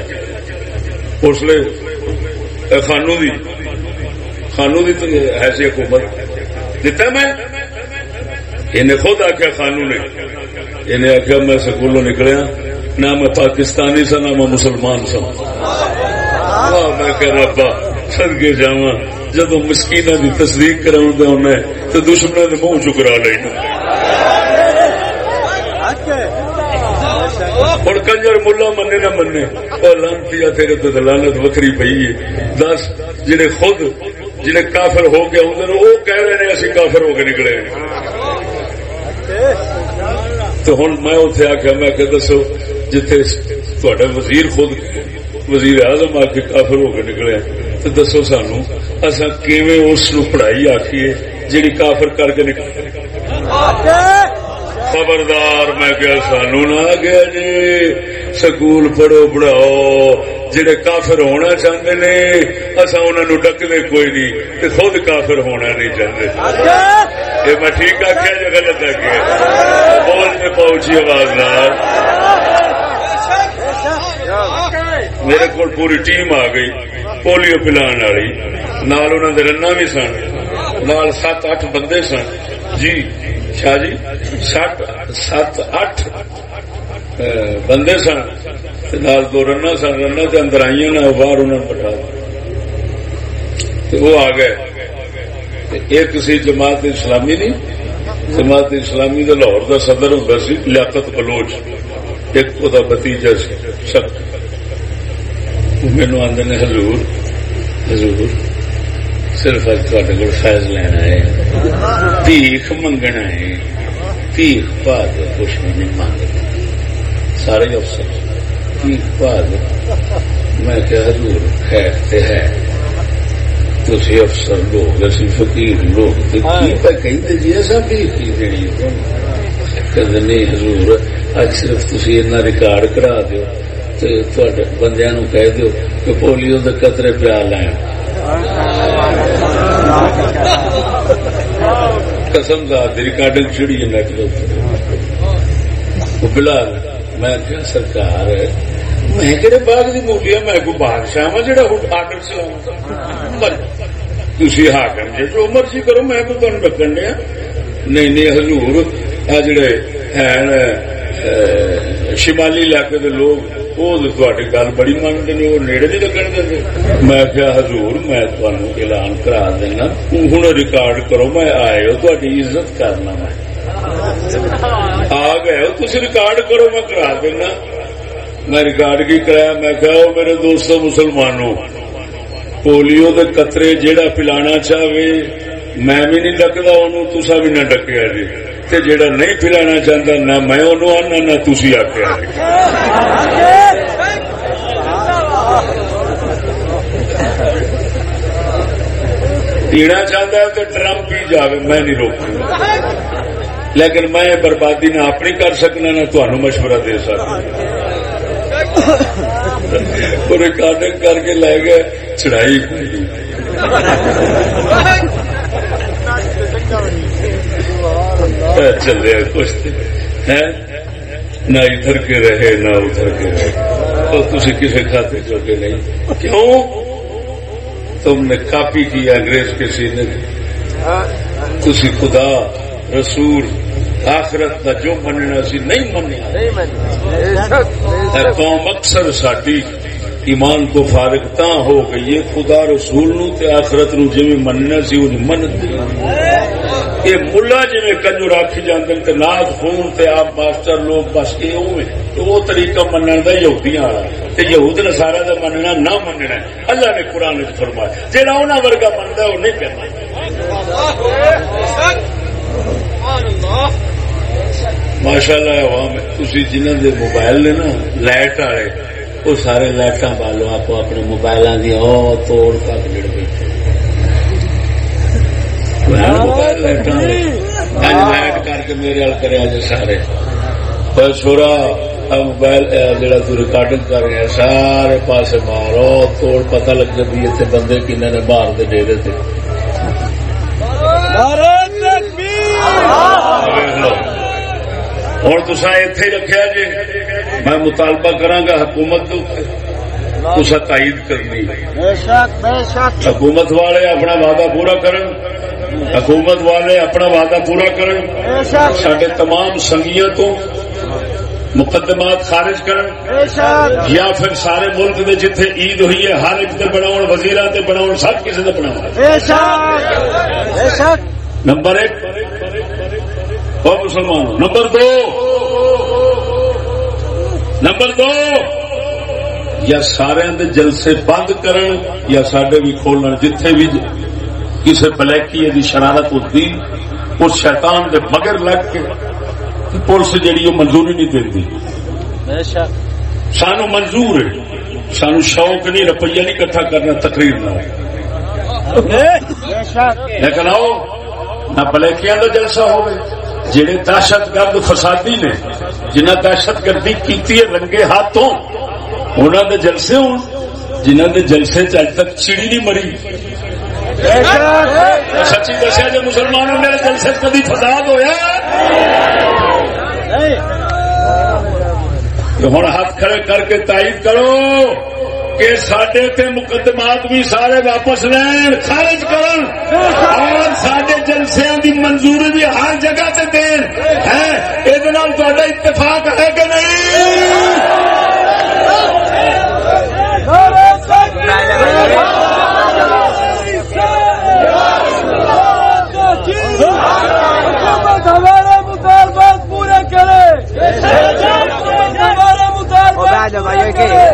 اس لیے خانو دی خانو دی تو ایسی حکومت۔ دتا میں۔ انہیں خود آخیا خانو نے۔ انہیں آخیا میں سکولوں نکلیا۔ نہ میں پاکستانی سا نہ میں مسلمان سا میں کہ ربا سدگے جا جب مسکین کی تصدیق کرا تو دشمنوں کے منہ چکرا لینا ہوں کنجر ملا منے نہ منے اور لانتی تیرے تو دلالت وکری پی ہے۔ دس جہے خود جہے کافر ہو کے آدھے وہ کہہ رہے ہیں اسی کافر ہو کے نکلے تو ہوں میں اتنے آخیا میں کہ دسو، جتھے تھوڑا وزیر خود، وزیر اعظم آ کے کافر ہو کے نکلے تو دسو سانو اصا اس پڑھائی آخیے جیڑی کافر کر کے نکل خبردار میں کیا سانو نہ گیا جی سکول پڑھو پڑھاؤ جڑے کافر ہونا چاہتے نے اصا انہوں ڈکتے کوئی نہیں خود کافر ہونا نہیں چاہتے یہ میں ٹھیک آخیا جی غلط آخیا بول میں پہنچی آواز نہ میرے کو پوری ٹیم آ گئی پولیو پلان والی، نال انہوں نے رنا بھی سن، نال سات اٹھ بندے سن۔ جی شاہ جی سات سات اٹھ بندے سن۔ نال دو رنا سن رنا کے اندر آئی باہر انہوں نے بٹھا وہ آ گئے۔ ایک سی جماعت اسلامی نہیں جماعت اسلامی کا لاہور کا صدر ہوں سی لیاقت بلوچ۔ ایک وہ بتیجا سی مینو آدھے نے حضور حضور صرف اج تے کو فیض لینا ہے تیخ منگنا ہے تیخ پا دے کچھ نہیں مانگتے سارے افسر تیخ پا دے میں کہ حضور خیر تے ہے تھی افسر لوگ اسی فقیر لوگ کہیں جی ایسا بھی دینی نہیں حضور اج صرف تھی ریکارڈ کرا دو بندیا نو کہہ دو کہ پولیو کے قطرے پیا لین قسم داد ریکارڈنگ چڑی نیٹ بلال میں کیا سرکار میں کہڑے باغ کی موٹی ہے میں کوئی بادشاہ ہوں جہاں آڈر چلاؤں تھی ہاکم جی جو مرضی کرو میں کوئی تمہیں ڈکن دیا نہیں نہیں حضور آ جڑے ہیں شمالی علاقے کے لوگ وہ گل بڑی منگتے ہیں وہ نیڑے نہیں لگن دے میں کیا حضور میں اعلان کرا دینا ہوں ریکارڈ کرو میں آئے ہو تاری عزت کرنا میں آ گئے ہو تھی ریکارڈ کرو میں کرا دینا میں ریکارڈ کی کرایا میں کہا میرے دوستوں مسلمانوں پولیو دے قطرے جیڑا پلانا چاہے میں بھی نہیں ڈکتا انہوں تسا بھی نہ ڈکیا جی تے جیڑا نہیں پلانا چاہتا نہ میں انہوں آنا نہ تھی آخیا پینا چاہتا ہے تو ڈرم پی جائے میں نہیں روکوں لیکن میں بربادی نہ اپنی کر سکنا، نہ تمہیں مشورہ دے سکتا ریکارڈنگ کر کے لے گئے، چڑھائی چلے، کچھ نہ ادھر کے رہے، نہ ادھر کے رہے۔ تو تھی کسی کھاتے چوکے نہیں؟ کیوں؟ تم نے کاپی کی انگریز کے سینے تھی خدا رسول آخرت کا جو مننا سی نہیں منیا قوم اکثر ساری ایمان کو فارغ تا ہو گئی ہے۔ خدا رسول نو تے آخرت نو جی مننا سی وہ من یہ ملا جی کنجو راکھی جانے تے ناز خون تے آپ ماسٹر لوگ بس کے وہ طریقہ منن کا یہودیاں والا تے یہود نے سارا کا مننا نہ مننا اللہ نے قرآن فرمایا۔ جہاں انہوں ورگا منتا وہ نہیں کرنا ماشاء اللہ عوام تھی جنہوں دے موبائل نے نا لائٹ والے وہ سارے لائٹ بالو آپ اپنے موبائل کی او توڑ تک جڑ بیٹھے۔ لائٹ کر کے میرے جی سارے چھوڑا موبائل تو ریکارڈنگ کر رہے سارے پاس مارو توڑ پتہ لگ جاتی اتنے بندے کن نے باہر دے ڈیرے ہوں تصا اتے رکھا جی میں مطالبہ کرا حکومت تصا تائید کرنی حکومت والے اپنا وعدہ پورا کرن حکومت والے اپنا وعدہ پورا کرن سڈے تمام سنگیاں تو مقدمات خارج کرن یا پھر سارے ملک میں جتھے عید ہوئی ہے ہر ایک بناؤ وزیر بناؤ سب کسی نے بناؤ نمبر ایک۔ اور مسلمان نمبر دو۔ نمبر دو۔ یا سارے جلسے بند کرن یا سڈے بھی کھولن جتھے بھی کسی بلیکی دی شرارت ہوتی اس شیطان دے مگر لگ کے پولیس جیڑی وہ منظوری نہیں دیتی سانو منظور ہے۔ سانو شوق نہیں روپیہ نہیں کٹھا کرنا تقریر نہ لیکن آؤ نہ بلیکیاں کا جلسہ ہوگا جہے دہشت گرد فسادی نے جنہ دہشت گردی کی رنگے ہاتھوں انہوں نے جلسے ہو جنہ نے جلسے اج تک چڑی نہیں مری۔ سچی دسیا جی مسلمانوں میرے جلسے کبھی فساد ہوا ہوں ہاتھ کھڑے کر کے تائید کرو کہ سڈے تے مقدمات بھی سارے واپس لین، خارج کرن اور سڈے جلسیا کی منظوری بھی ہر جگہ سے دین۔ ہے یہ اتفاق ہے کہ نہیں؟ سکے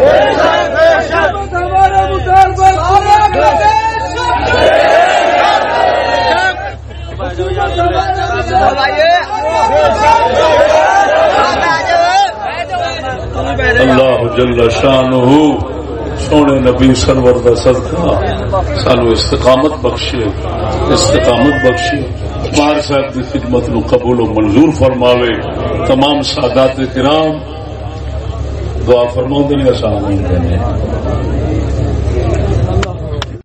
اللہ جل شان سونے نبی سرور کا صدقہ سانو استقامت بخشے استقامت بخشے۔ مار صاحب کی خدمت نو قبول و منظور فرماوے، تمام سادات کرام دعا فرما دیں آسان